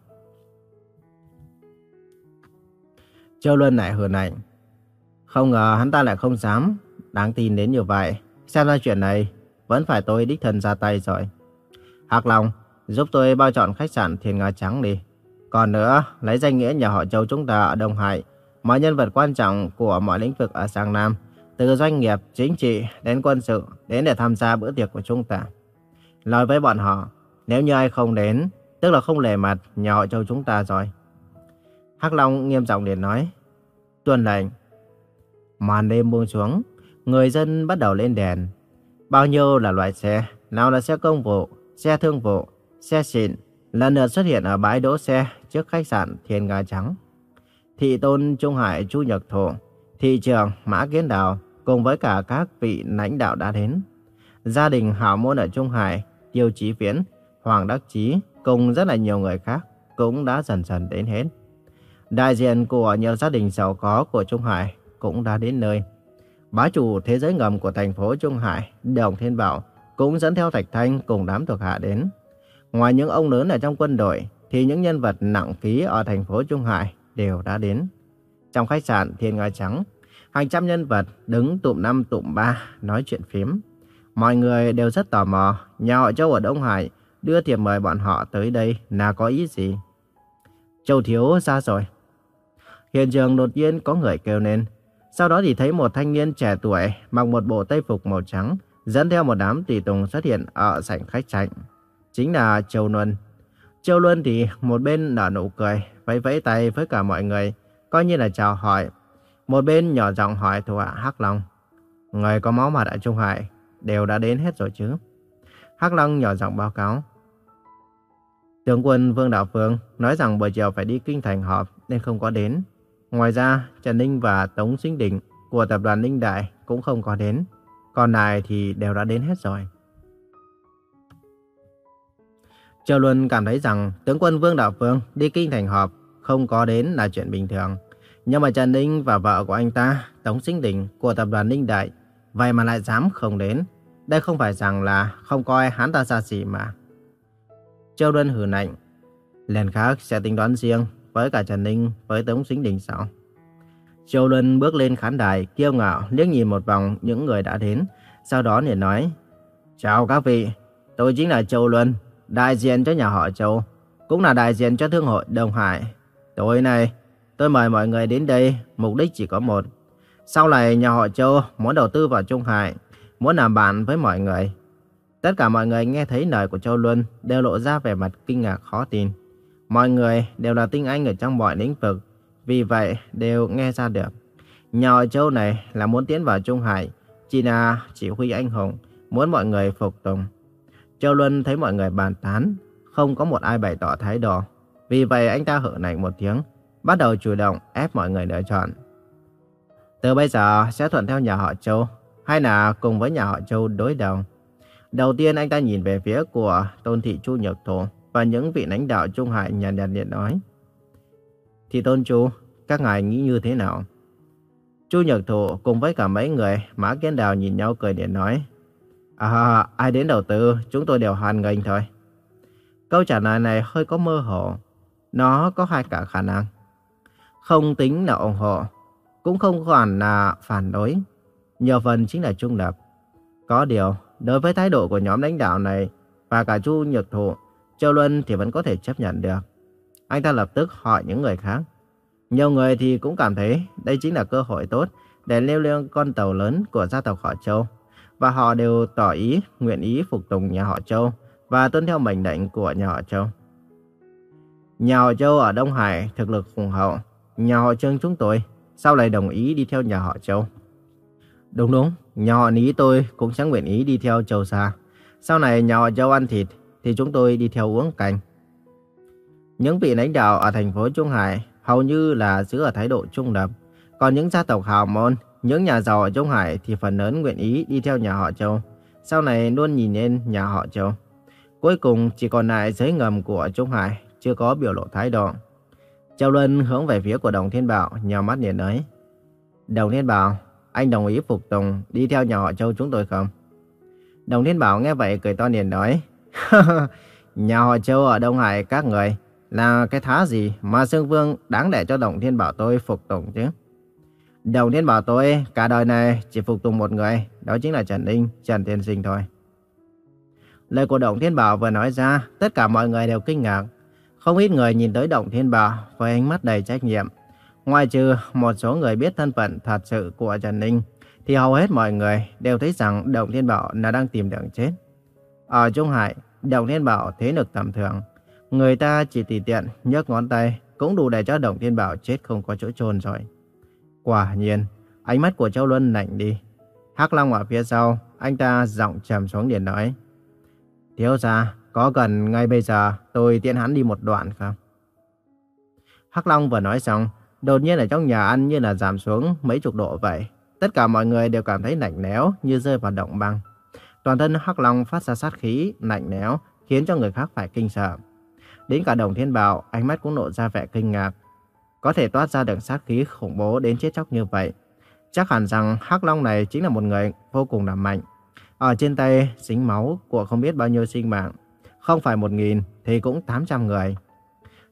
Châu Luân lại hờn lạnh. Không ngờ hắn ta lại không dám, đáng tin đến như vậy. Xem ra chuyện này vẫn phải tôi đích thân ra tay rồi. Hạc Long, giúp tôi bao chọn khách sạn Thiên Nga Trắng đi. Còn nữa, lấy danh nghĩa nhà họ Châu chúng ta ở Đông Hải, mọi nhân vật quan trọng của mọi lĩnh vực ở Sang Nam từ doanh nghiệp, chính trị đến quân sự đến để tham gia bữa tiệc của chúng ta. Nói với bọn họ, nếu như ai không đến, tức là không lề mặt nhà họ châu chúng ta rồi. Hắc Long nghiêm giọng liền nói, Tuần lệnh. Màn đêm buông xuống, người dân bắt đầu lên đèn. Bao nhiêu là loại xe, nào là xe công vụ, xe thương vụ, xe xịn, lần lượt xuất hiện ở bãi đỗ xe trước khách sạn Thiên Nga Trắng. Thị tôn Trung Hải Chu Nhật Thổ, thị trường Mã Kiến Đào, cùng với cả các vị lãnh đạo đã đến. Gia đình Hảo Môn ở Trung Hải, Tiêu Chí Viễn, Hoàng Đắc Chí cùng rất là nhiều người khác cũng đã dần dần đến hết. Đại diện của nhiều gia đình giàu có của Trung Hải cũng đã đến nơi. Bá chủ thế giới ngầm của thành phố Trung Hải, Đồng Thiên Bảo, cũng dẫn theo Thạch Thanh cùng đám thuộc hạ đến. Ngoài những ông lớn ở trong quân đội, thì những nhân vật nặng ký ở thành phố Trung Hải đều đã đến. Trong khách sạn Thiên Nga Trắng, Hàng trăm nhân vật đứng tụm năm tụm ba nói chuyện phím. Mọi người đều rất tò mò, nhà họ Châu ở Đông Hải đưa thiệp mời bọn họ tới đây là có ý gì? Châu Thiếu ra rồi. Hiện trường đột nhiên có người kêu lên. Sau đó thì thấy một thanh niên trẻ tuổi mặc một bộ tây phục màu trắng dẫn theo một đám tùy tùng xuất hiện ở sảnh khách sạn. Chính là Châu Luân. Châu Luân thì một bên nở nụ cười, vẫy vẫy tay với cả mọi người, coi như là chào hỏi. Một bên nhỏ giọng hỏi thủ hạ Hắc Long. Người có máu mặt ở Trung Hải đều đã đến hết rồi chứ. Hắc Long nhỏ giọng báo cáo. Tướng quân Vương Đạo Phương nói rằng buổi chiều phải đi kinh thành họp nên không có đến. Ngoài ra, Trần Ninh và Tống Sinh Đình của tập đoàn Ninh Đại cũng không có đến. Còn lại thì đều đã đến hết rồi. Châu Luân cảm thấy rằng tướng quân Vương Đạo Phương đi kinh thành họp không có đến là chuyện bình thường. Nhưng mà Trần Ninh và vợ của anh ta, Tống Sinh Đình của tập đoàn Ninh Đại, vậy mà lại dám không đến. Đây không phải rằng là không coi hắn ta xa xỉ mà. Châu Luân hử lạnh. Lần khác sẽ tính toán riêng với cả Trần Ninh với Tống Sinh Đình sao? Châu Luân bước lên khán đài, kiêu ngạo liếc nhìn một vòng những người đã đến. Sau đó liền nói, Chào các vị, tôi chính là Châu Luân, đại diện cho nhà họ Châu, cũng là đại diện cho Thương hội Đông Hải. Tối nay, tôi mời mọi người đến đây, mục đích chỉ có một. Sau này nhà họ Châu muốn đầu tư vào Trung Hải, muốn làm bạn với mọi người. Tất cả mọi người nghe thấy lời của Châu Luân đều lộ ra vẻ mặt kinh ngạc khó tin. Mọi người đều là tinh anh ở trong mọi lĩnh vực, vì vậy đều nghe ra được. Nhà họ Châu này là muốn tiến vào Trung Hải, chỉ là chỉ huy anh hùng, muốn mọi người phục tùng. Châu Luân thấy mọi người bàn tán, không có một ai bày tỏ thái độ. Vì vậy anh ta hở lạnh một tiếng, bắt đầu chủ động ép mọi người lựa chọn. Từ bây giờ sẽ thuận theo nhà họ Châu, hay là cùng với nhà họ Châu đối đầu. Đầu tiên anh ta nhìn về phía của Tôn Thị Chu Nhật Thổ và những vị lãnh đạo Trung Hải nhàn nhạt điện nói. Thì Tôn Chu, các ngài nghĩ như thế nào? Chu Nhật Thụ cùng với cả mấy người Mã Kiến Đào nhìn nhau cười điện nói. À, ai đến đầu tư, chúng tôi đều hoàn nghênh thôi. Câu trả lời này hơi có mơ hồ. Nó có hai cả khả năng. Không tính là ủng hộ, cũng không còn là phản đối. Nhiều phần chính là trung lập. Có điều, đối với thái độ của nhóm lãnh đạo này và cả Chu nhược Thụ, Châu Luân thì vẫn có thể chấp nhận được. Anh ta lập tức hỏi những người khác. Nhiều người thì cũng cảm thấy đây chính là cơ hội tốt để leo lên con tàu lớn của gia tộc họ Châu. Và họ đều tỏ ý, nguyện ý phục tùng nhà họ Châu và tuân theo mệnh lệnh của nhà họ Châu. Nhà họ Châu ở Đông Hải thực lực hùng hậu. Nhà họ Trương chúng tôi sau lại đồng ý đi theo nhà họ Châu. Đúng đúng, nhà họ Ní tôi cũng chẳng nguyện ý đi theo Châu xa. Sau này nhà họ Châu ăn thịt thì chúng tôi đi theo uống canh. Những vị lãnh đạo ở thành phố Trung Hải hầu như là giữ ở thái độ trung lập. Còn những gia tộc hào môn, những nhà giàu ở Trung Hải thì phần lớn nguyện ý đi theo nhà họ Châu. Sau này luôn nhìn lên nhà họ Châu. Cuối cùng chỉ còn lại giới ngầm của Trung Hải chưa có biểu lộ thái độ. Châu Luân hướng về phía của Đồng Thiên Bảo, nhào mắt nhìn nói. Đồng Thiên Bảo, anh đồng ý phục tùng đi theo nhà họ Châu chúng tôi không? Đồng Thiên Bảo nghe vậy cười to liền nói. nhà họ Châu ở Đông Hải các người là cái thá gì mà Sương Vương đáng để cho Đồng Thiên Bảo tôi phục tùng chứ? Đồng Thiên Bảo tôi cả đời này chỉ phục tùng một người, đó chính là Trần Ninh, Trần Thiên Sinh thôi. Lời của Đồng Thiên Bảo vừa nói ra, tất cả mọi người đều kinh ngạc. Không ít người nhìn tới Đồng Thiên Bảo với ánh mắt đầy trách nhiệm. Ngoài trừ một số người biết thân phận thật sự của Trần Ninh, thì hầu hết mọi người đều thấy rằng Đồng Thiên Bảo là đang tìm đường chết. Ở Trung Hải, Đồng Thiên Bảo thế lực tầm thường. Người ta chỉ tùy tiện nhấc ngón tay cũng đủ để cho Đồng Thiên Bảo chết không có chỗ chôn rồi. Quả nhiên, ánh mắt của Châu Luân lạnh đi. Hắc Long ở phía sau, anh ta giọng trầm xuống điện nói. Thiếu gia, có cần ngay bây giờ tôi tiễn hắn đi một đoạn không? Hắc Long vừa nói xong, đột nhiên ở trong nhà ăn như là giảm xuống mấy chục độ vậy. Tất cả mọi người đều cảm thấy lạnh lẽo như rơi vào động băng. Toàn thân Hắc Long phát ra sát khí, lạnh lẽo, khiến cho người khác phải kinh sợ. Đến cả đồng thiên bào ánh mắt cũng lộ ra vẻ kinh ngạc. Có thể toát ra được sát khí khủng bố đến chết chóc như vậy. Chắc hẳn rằng Hắc Long này chính là một người vô cùng là mạnh. Ở trên tay dính máu của không biết bao nhiêu sinh mạng. Không phải một nghìn thì cũng 800 người.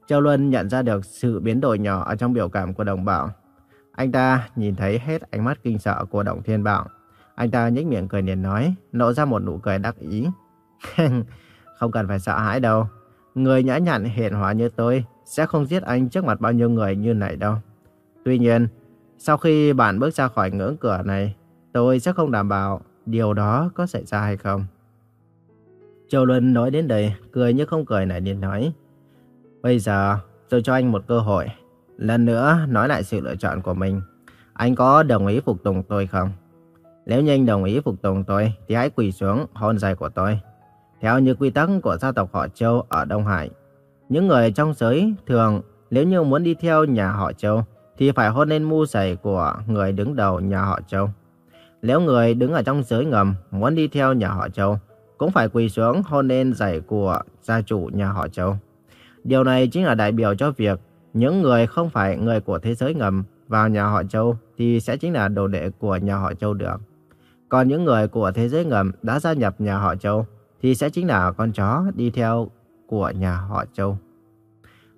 Châu Luân nhận ra được sự biến đổi nhỏ ở trong biểu cảm của đồng bảo. Anh ta nhìn thấy hết ánh mắt kinh sợ của Đồng Thiên Bảo. Anh ta nhếch miệng cười niềm nói, nộ ra một nụ cười đắc ý. không cần phải sợ hãi đâu. Người nhã nhặn hiện hóa như tôi sẽ không giết anh trước mặt bao nhiêu người như này đâu. Tuy nhiên, sau khi bạn bước ra khỏi ngưỡng cửa này, tôi sẽ không đảm bảo điều đó có xảy ra hay không. Châu Luân nói đến đây, cười như không cười này liền nói. Bây giờ, tôi cho anh một cơ hội. Lần nữa, nói lại sự lựa chọn của mình. Anh có đồng ý phục tùng tôi không? Nếu như anh đồng ý phục tùng tôi, thì hãy quỳ xuống hôn giày của tôi. Theo như quy tắc của gia tộc họ Châu ở Đông Hải, những người trong giới thường nếu như muốn đi theo nhà họ Châu thì phải hôn lên mu giày của người đứng đầu nhà họ Châu. Nếu người đứng ở trong giới ngầm muốn đi theo nhà họ Châu cũng phải quỳ xuống hôn lên giày của gia chủ nhà họ Châu. Điều này chính là đại biểu cho việc những người không phải người của thế giới ngầm vào nhà họ Châu thì sẽ chính là đồ đệ của nhà họ Châu được. Còn những người của thế giới ngầm đã gia nhập nhà họ Châu thì sẽ chính là con chó đi theo của nhà họ Châu.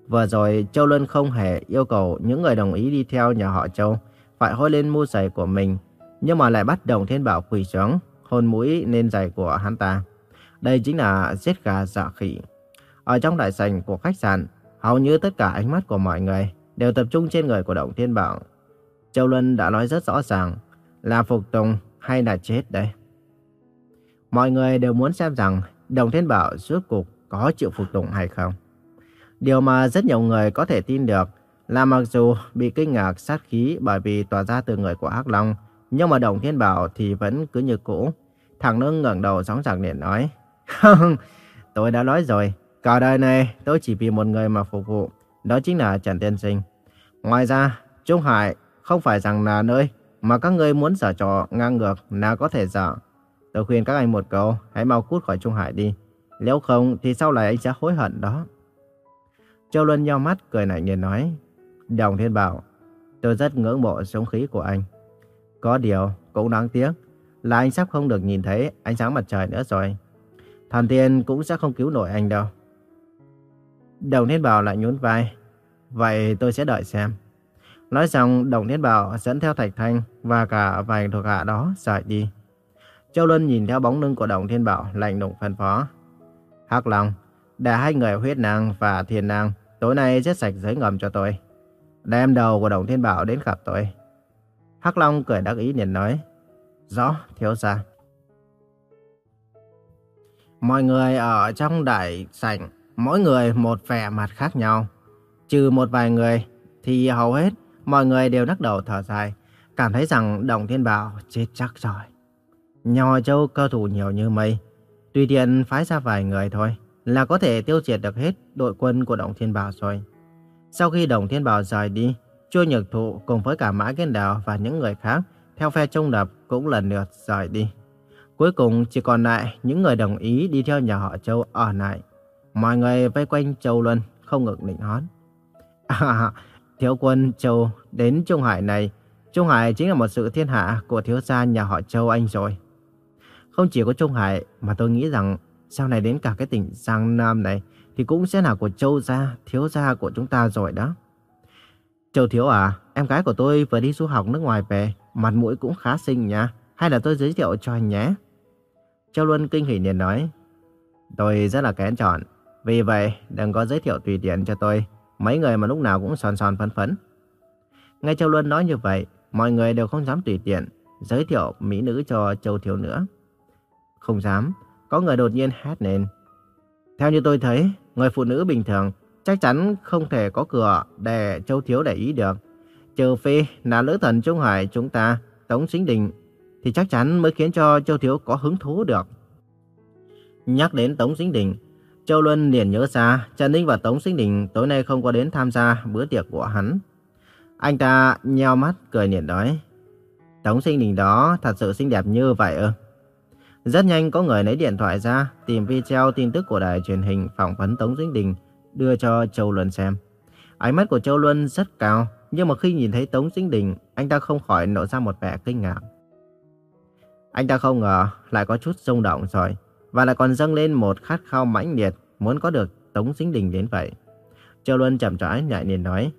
Vừa rồi, Châu Luân không hề yêu cầu những người đồng ý đi theo nhà họ Châu phải hôi lên mu giày của mình, nhưng mà lại bắt Đồng Thiên Bảo quỳ xuống, hôn mũi lên giày của hắn ta. Đây chính là giết gà dạ khỉ. Ở trong đại sảnh của khách sạn, hầu như tất cả ánh mắt của mọi người đều tập trung trên người của Đồng Thiên Bảo. Châu Luân đã nói rất rõ ràng là phục tùng hay là chết đây. Mọi người đều muốn xem rằng Đồng Thiên Bảo rốt cuộc có chịu phục tùng hay không. Điều mà rất nhiều người có thể tin được là mặc dù bị kinh ngạc sát khí bởi vì tỏa ra từ người của Hắc Long, nhưng mà Đồng Thiên Bảo thì vẫn cứ như cũ. Thằng nương ngẩng đầu sóng sạc liền nói, tôi đã nói rồi, cả đời này tôi chỉ vì một người mà phục vụ, đó chính là Trần Tiên Sinh. Ngoài ra, Trung Hải không phải rằng là nơi mà các ngươi muốn giở trò ngang ngược là có thể giở Tôi khuyên các anh một câu, hãy mau cút khỏi Trung Hải đi. Nếu không thì sau này anh sẽ hối hận đó. Châu Luân nhau mắt cười nảy nhiên nói. Đồng Thiên Bảo, tôi rất ngưỡng mộ sống khí của anh. Có điều, cũng đáng tiếc là anh sắp không được nhìn thấy ánh sáng mặt trời nữa rồi. Thần tiên cũng sẽ không cứu nổi anh đâu. Đồng Thiên Bảo lại nhún vai. Vậy tôi sẽ đợi xem. Nói xong, Đồng Thiên Bảo dẫn theo Thạch Thanh và cả vài thuộc hạ đó rời đi. Châu Luân nhìn theo bóng lưng của Đồng Thiên Bảo lạnh lùng phân phó. Hắc Long, đã hai người huyết nàng và thiên nàng tối nay giết sạch giới ngầm cho tôi. Đem đầu của Đồng Thiên Bảo đến gặp tôi. Hắc Long cười đắc ý liền nói. Rõ, thiếu gia. Mọi người ở trong đại sảnh, mỗi người một vẻ mặt khác nhau. Trừ một vài người, thì hầu hết mọi người đều lắc đầu thở dài, cảm thấy rằng Đồng Thiên Bảo chết chắc rồi. Nhò Châu cơ thủ nhiều như mây, tùy tiện phái ra vài người thôi là có thể tiêu diệt được hết đội quân của Đồng Thiên Bảo rồi. Sau khi Đồng Thiên Bảo rời đi, Chu Nhược Thụ cùng với cả Mã Kiến Đào và những người khác theo phe trung lập cũng lần lượt rời đi. Cuối cùng chỉ còn lại những người đồng ý đi theo nhà họ Châu ở lại. Mọi người vây quanh Châu Luân không ngừng định hót. À, thiếu quân Châu đến Trung Hải này, Trung Hải chính là một sự thiên hạ của thiếu gia nhà họ Châu anh rồi. Không chỉ có Trung Hải mà tôi nghĩ rằng sau này đến cả cái tỉnh Giang Nam này thì cũng sẽ là của Châu gia, thiếu gia của chúng ta rồi đó. Châu Thiếu à, em gái của tôi vừa đi du học nước ngoài về, mặt mũi cũng khá xinh nha. Hay là tôi giới thiệu cho anh nhé? Châu Luân kinh hỉ liền nói. Tôi rất là kén chọn. Vì vậy, đừng có giới thiệu tùy tiện cho tôi. Mấy người mà lúc nào cũng son son phấn phấn. Nghe Châu Luân nói như vậy, mọi người đều không dám tùy tiện giới thiệu mỹ nữ cho Châu Thiếu nữa. Không dám, có người đột nhiên hét lên. Theo như tôi thấy, người phụ nữ bình thường chắc chắn không thể có cửa để Châu Thiếu để ý được. Trừ phi là nữ thần Trung Hải chúng ta, Tống Sinh Đình, thì chắc chắn mới khiến cho Châu Thiếu có hứng thú được. Nhắc đến Tống Sinh Đình, Châu Luân liền nhớ ra Trần Ninh và Tống Sinh Đình tối nay không có đến tham gia bữa tiệc của hắn. Anh ta nheo mắt cười liền nói, Tống Sinh Đình đó thật sự xinh đẹp như vậy ư? Rất nhanh có người lấy điện thoại ra tìm video tin tức của đài truyền hình phỏng vấn Tống Sinh Đình đưa cho Châu Luân xem. Ánh mắt của Châu Luân rất cao, nhưng mà khi nhìn thấy Tống Sinh Đình, anh ta không khỏi nở ra một vẻ kinh ngạc. Anh ta không ngờ lại có chút rung động rồi, và lại còn dâng lên một khát khao mãnh liệt muốn có được Tống Sinh Đình đến vậy. Châu Luân chậm rãi nhại liền nói,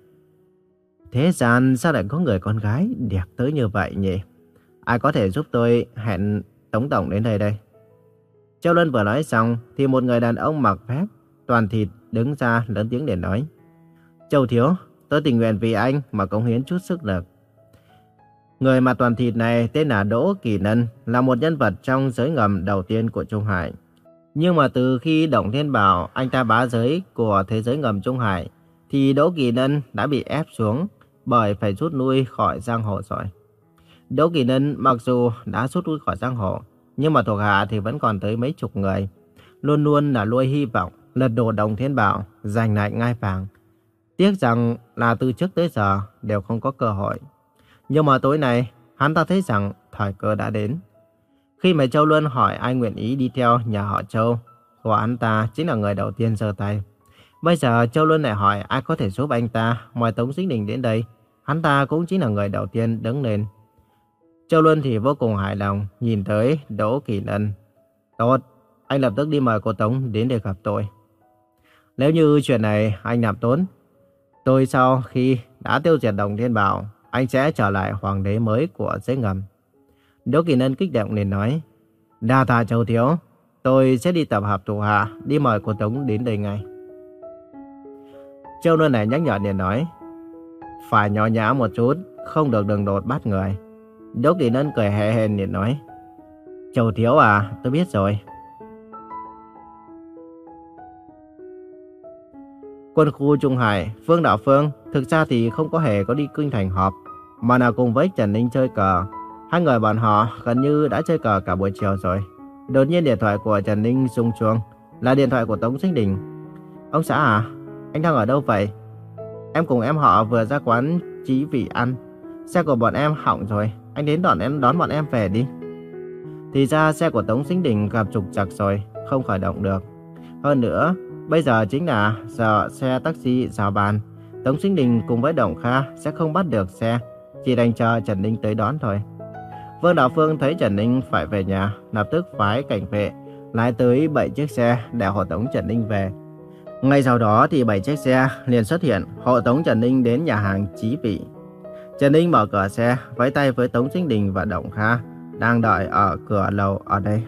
Thế gian sao lại có người con gái đẹp tới như vậy nhỉ? Ai có thể giúp tôi hẹn Tống Tổng đến đây đây? Châu Luân vừa nói xong thì một người đàn ông mặc vest toàn thịt đứng ra lớn tiếng để nói. Châu Thiếu, tôi tình nguyện vì anh mà cống hiến chút sức lực. Người mà toàn thịt này tên là Đỗ Kỳ Nân, là một nhân vật trong giới ngầm đầu tiên của Trung Hải. Nhưng mà từ khi Động Thiên Bảo anh ta bá giới của thế giới ngầm Trung Hải, thì Đỗ Kỳ Nân đã bị ép xuống bởi phải rút lui khỏi giang hồ rồi. Đỗ Kỳ Nân mặc dù đã rút lui khỏi giang hồ, nhưng mà thuộc hạ thì vẫn còn tới mấy chục người. Luôn luôn là nuôi hy vọng lật đổ Đồng Thiên Bảo, giành lại ngai vàng. Tiếc rằng là từ trước tới giờ đều không có cơ hội. Nhưng mà tối nay, hắn ta thấy rằng thời cơ đã đến. Khi mà Châu Luân hỏi ai nguyện ý đi theo nhà họ Châu, của hắn ta chính là người đầu tiên giơ tay. Bây giờ Châu Luân lại hỏi ai có thể giúp anh ta mời Tống Sinh Đình đến đây, hắn ta cũng chính là người đầu tiên đứng lên. Châu Luân thì vô cùng hài lòng nhìn tới Đỗ Kỳ Lân. Tốt, anh lập tức đi mời cô Tống đến để gặp tôi. Nếu như chuyện này anh làm tốn, tôi sau khi đã tiêu diệt đồng thiên bảo, anh sẽ trở lại hoàng đế mới của giới ngầm. Đỗ Kỳ Nân kích động liền nói, Đa tạ Châu Thiếu, tôi sẽ đi tập hợp thủ hạ, đi mời cô Tống đến đây ngay. Châu Luân này nhắc nhở liền nói, phải nhỏ nhã một chút, không được đường đột bắt người. Đỗ Kỳ Nân cười hề hề liền nói, Châu Thiếu à, tôi biết rồi. Quân khu Trung Hải, Phương Đạo Phương thực ra thì không có hề có đi kinh thành họp, mà là cùng với Trần Ninh chơi cờ. Hai người bọn họ gần như đã chơi cờ cả buổi chiều rồi. Đột nhiên điện thoại của Trần Ninh rung chuông, là điện thoại của Tống Sinh Đình. Ông xã à, anh đang ở đâu vậy? Em cùng em họ vừa ra quán chí vị ăn. Xe của bọn em hỏng rồi, anh đến đón em đón bọn em về đi. Thì ra xe của Tống Sinh Đình gặp trục trặc rồi, không khởi động được. Hơn nữa, bây giờ chính là giờ xe taxi giao bàn. Tống Sinh Đình cùng với Đồng Kha sẽ không bắt được xe, chỉ đành chờ Trần Ninh tới đón thôi. Vương Đạo Phương thấy Trần Ninh phải về nhà, lập tức phái cảnh vệ, lái tới 7 chiếc xe để hộ tống Trần Ninh về. Ngay sau đó thì 7 chiếc xe liền xuất hiện, hộ tống Trần Ninh đến nhà hàng Chí Vị. Trần Ninh mở cửa xe, vẫy tay với Tống Sinh Đình và Đồng Kha, đang đợi ở cửa lầu ở đây.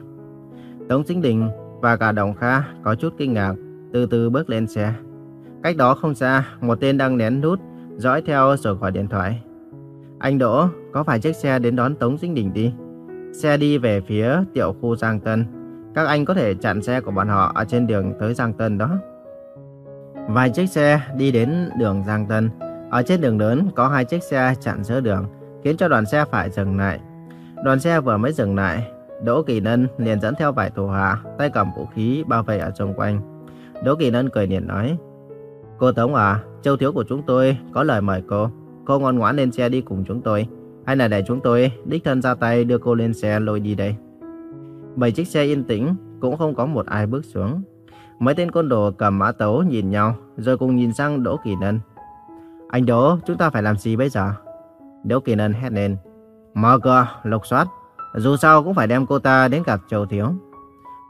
Tống Sinh Đình và cả Đồng Kha có chút kinh ngạc, từ từ bước lên xe. Cách đó không xa, một tên đang nén nút, dõi theo rồi gọi điện thoại. Anh Đỗ, có phải chiếc xe đến đón Tống Sinh Đình đi? Xe đi về phía tiểu khu Giang Tân. Các anh có thể chặn xe của bọn họ ở trên đường tới Giang Tân đó. Vài chiếc xe đi đến đường Giang Tân. Ở trên đường lớn có hai chiếc xe chặn giữa đường, khiến cho đoàn xe phải dừng lại. Đoàn xe vừa mới dừng lại, Đỗ Kỳ Nân liền dẫn theo vài thủ hạ, tay cầm vũ khí bao vây ở xung quanh. Đỗ Kỳ Nân cười liền nói, Cô Tống à, châu thiếu của chúng tôi có lời mời cô. Cô ngoan ngoãn lên xe đi cùng chúng tôi. Hay là để chúng tôi đích thân ra tay đưa cô lên xe lôi đi đây. Bảy chiếc xe yên tĩnh, cũng không có một ai bước xuống. Mấy tên côn đồ cầm mã tấu nhìn nhau, rồi cùng nhìn sang Đỗ Kỳ Nân. Anh Đỗ, chúng ta phải làm gì bây giờ? Đỗ Kỳ Nân hét lên. Mở cửa, lục soát. Dù sao cũng phải đem cô ta đến gặp Châu Thiếu.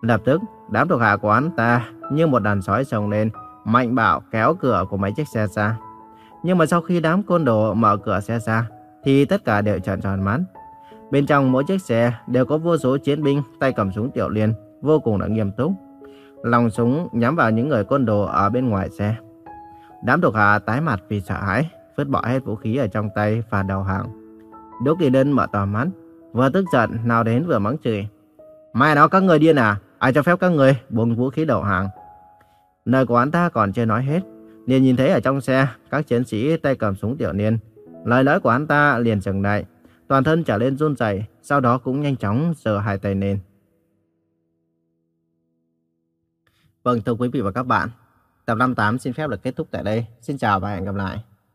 Lập tức, đám thuộc hạ của hắn ta như một đàn sói sông lên, mạnh bạo kéo cửa của mấy chiếc xe ra. Nhưng mà sau khi đám côn đồ mở cửa xe ra, thì tất cả đều tròn tròn mắt. Bên trong mỗi chiếc xe đều có vô số chiến binh tay cầm súng tiểu liên, vô cùng là nghiêm túc. Lòng súng nhắm vào những người côn đồ ở bên ngoài xe. Đám thuộc hạ tái mặt vì sợ hãi, vứt bỏ hết vũ khí ở trong tay và đầu hàng. Đỗ Kỳ Đơn mở to mắt, vừa tức giận nào đến vừa mắng chửi. Mai đó các người điên à? Ai cho phép các người buông vũ khí đầu hàng? Nơi của anh ta còn chưa nói hết, liền nhìn thấy ở trong xe các chiến sĩ tay cầm súng tiểu niên. Lời nói của anh ta liền dừng lại, toàn thân trở lên run rẩy, sau đó cũng nhanh chóng giơ hai tay lên. Vâng thưa quý vị và các bạn, tập 58 xin phép được kết thúc tại đây. Xin chào và hẹn gặp lại.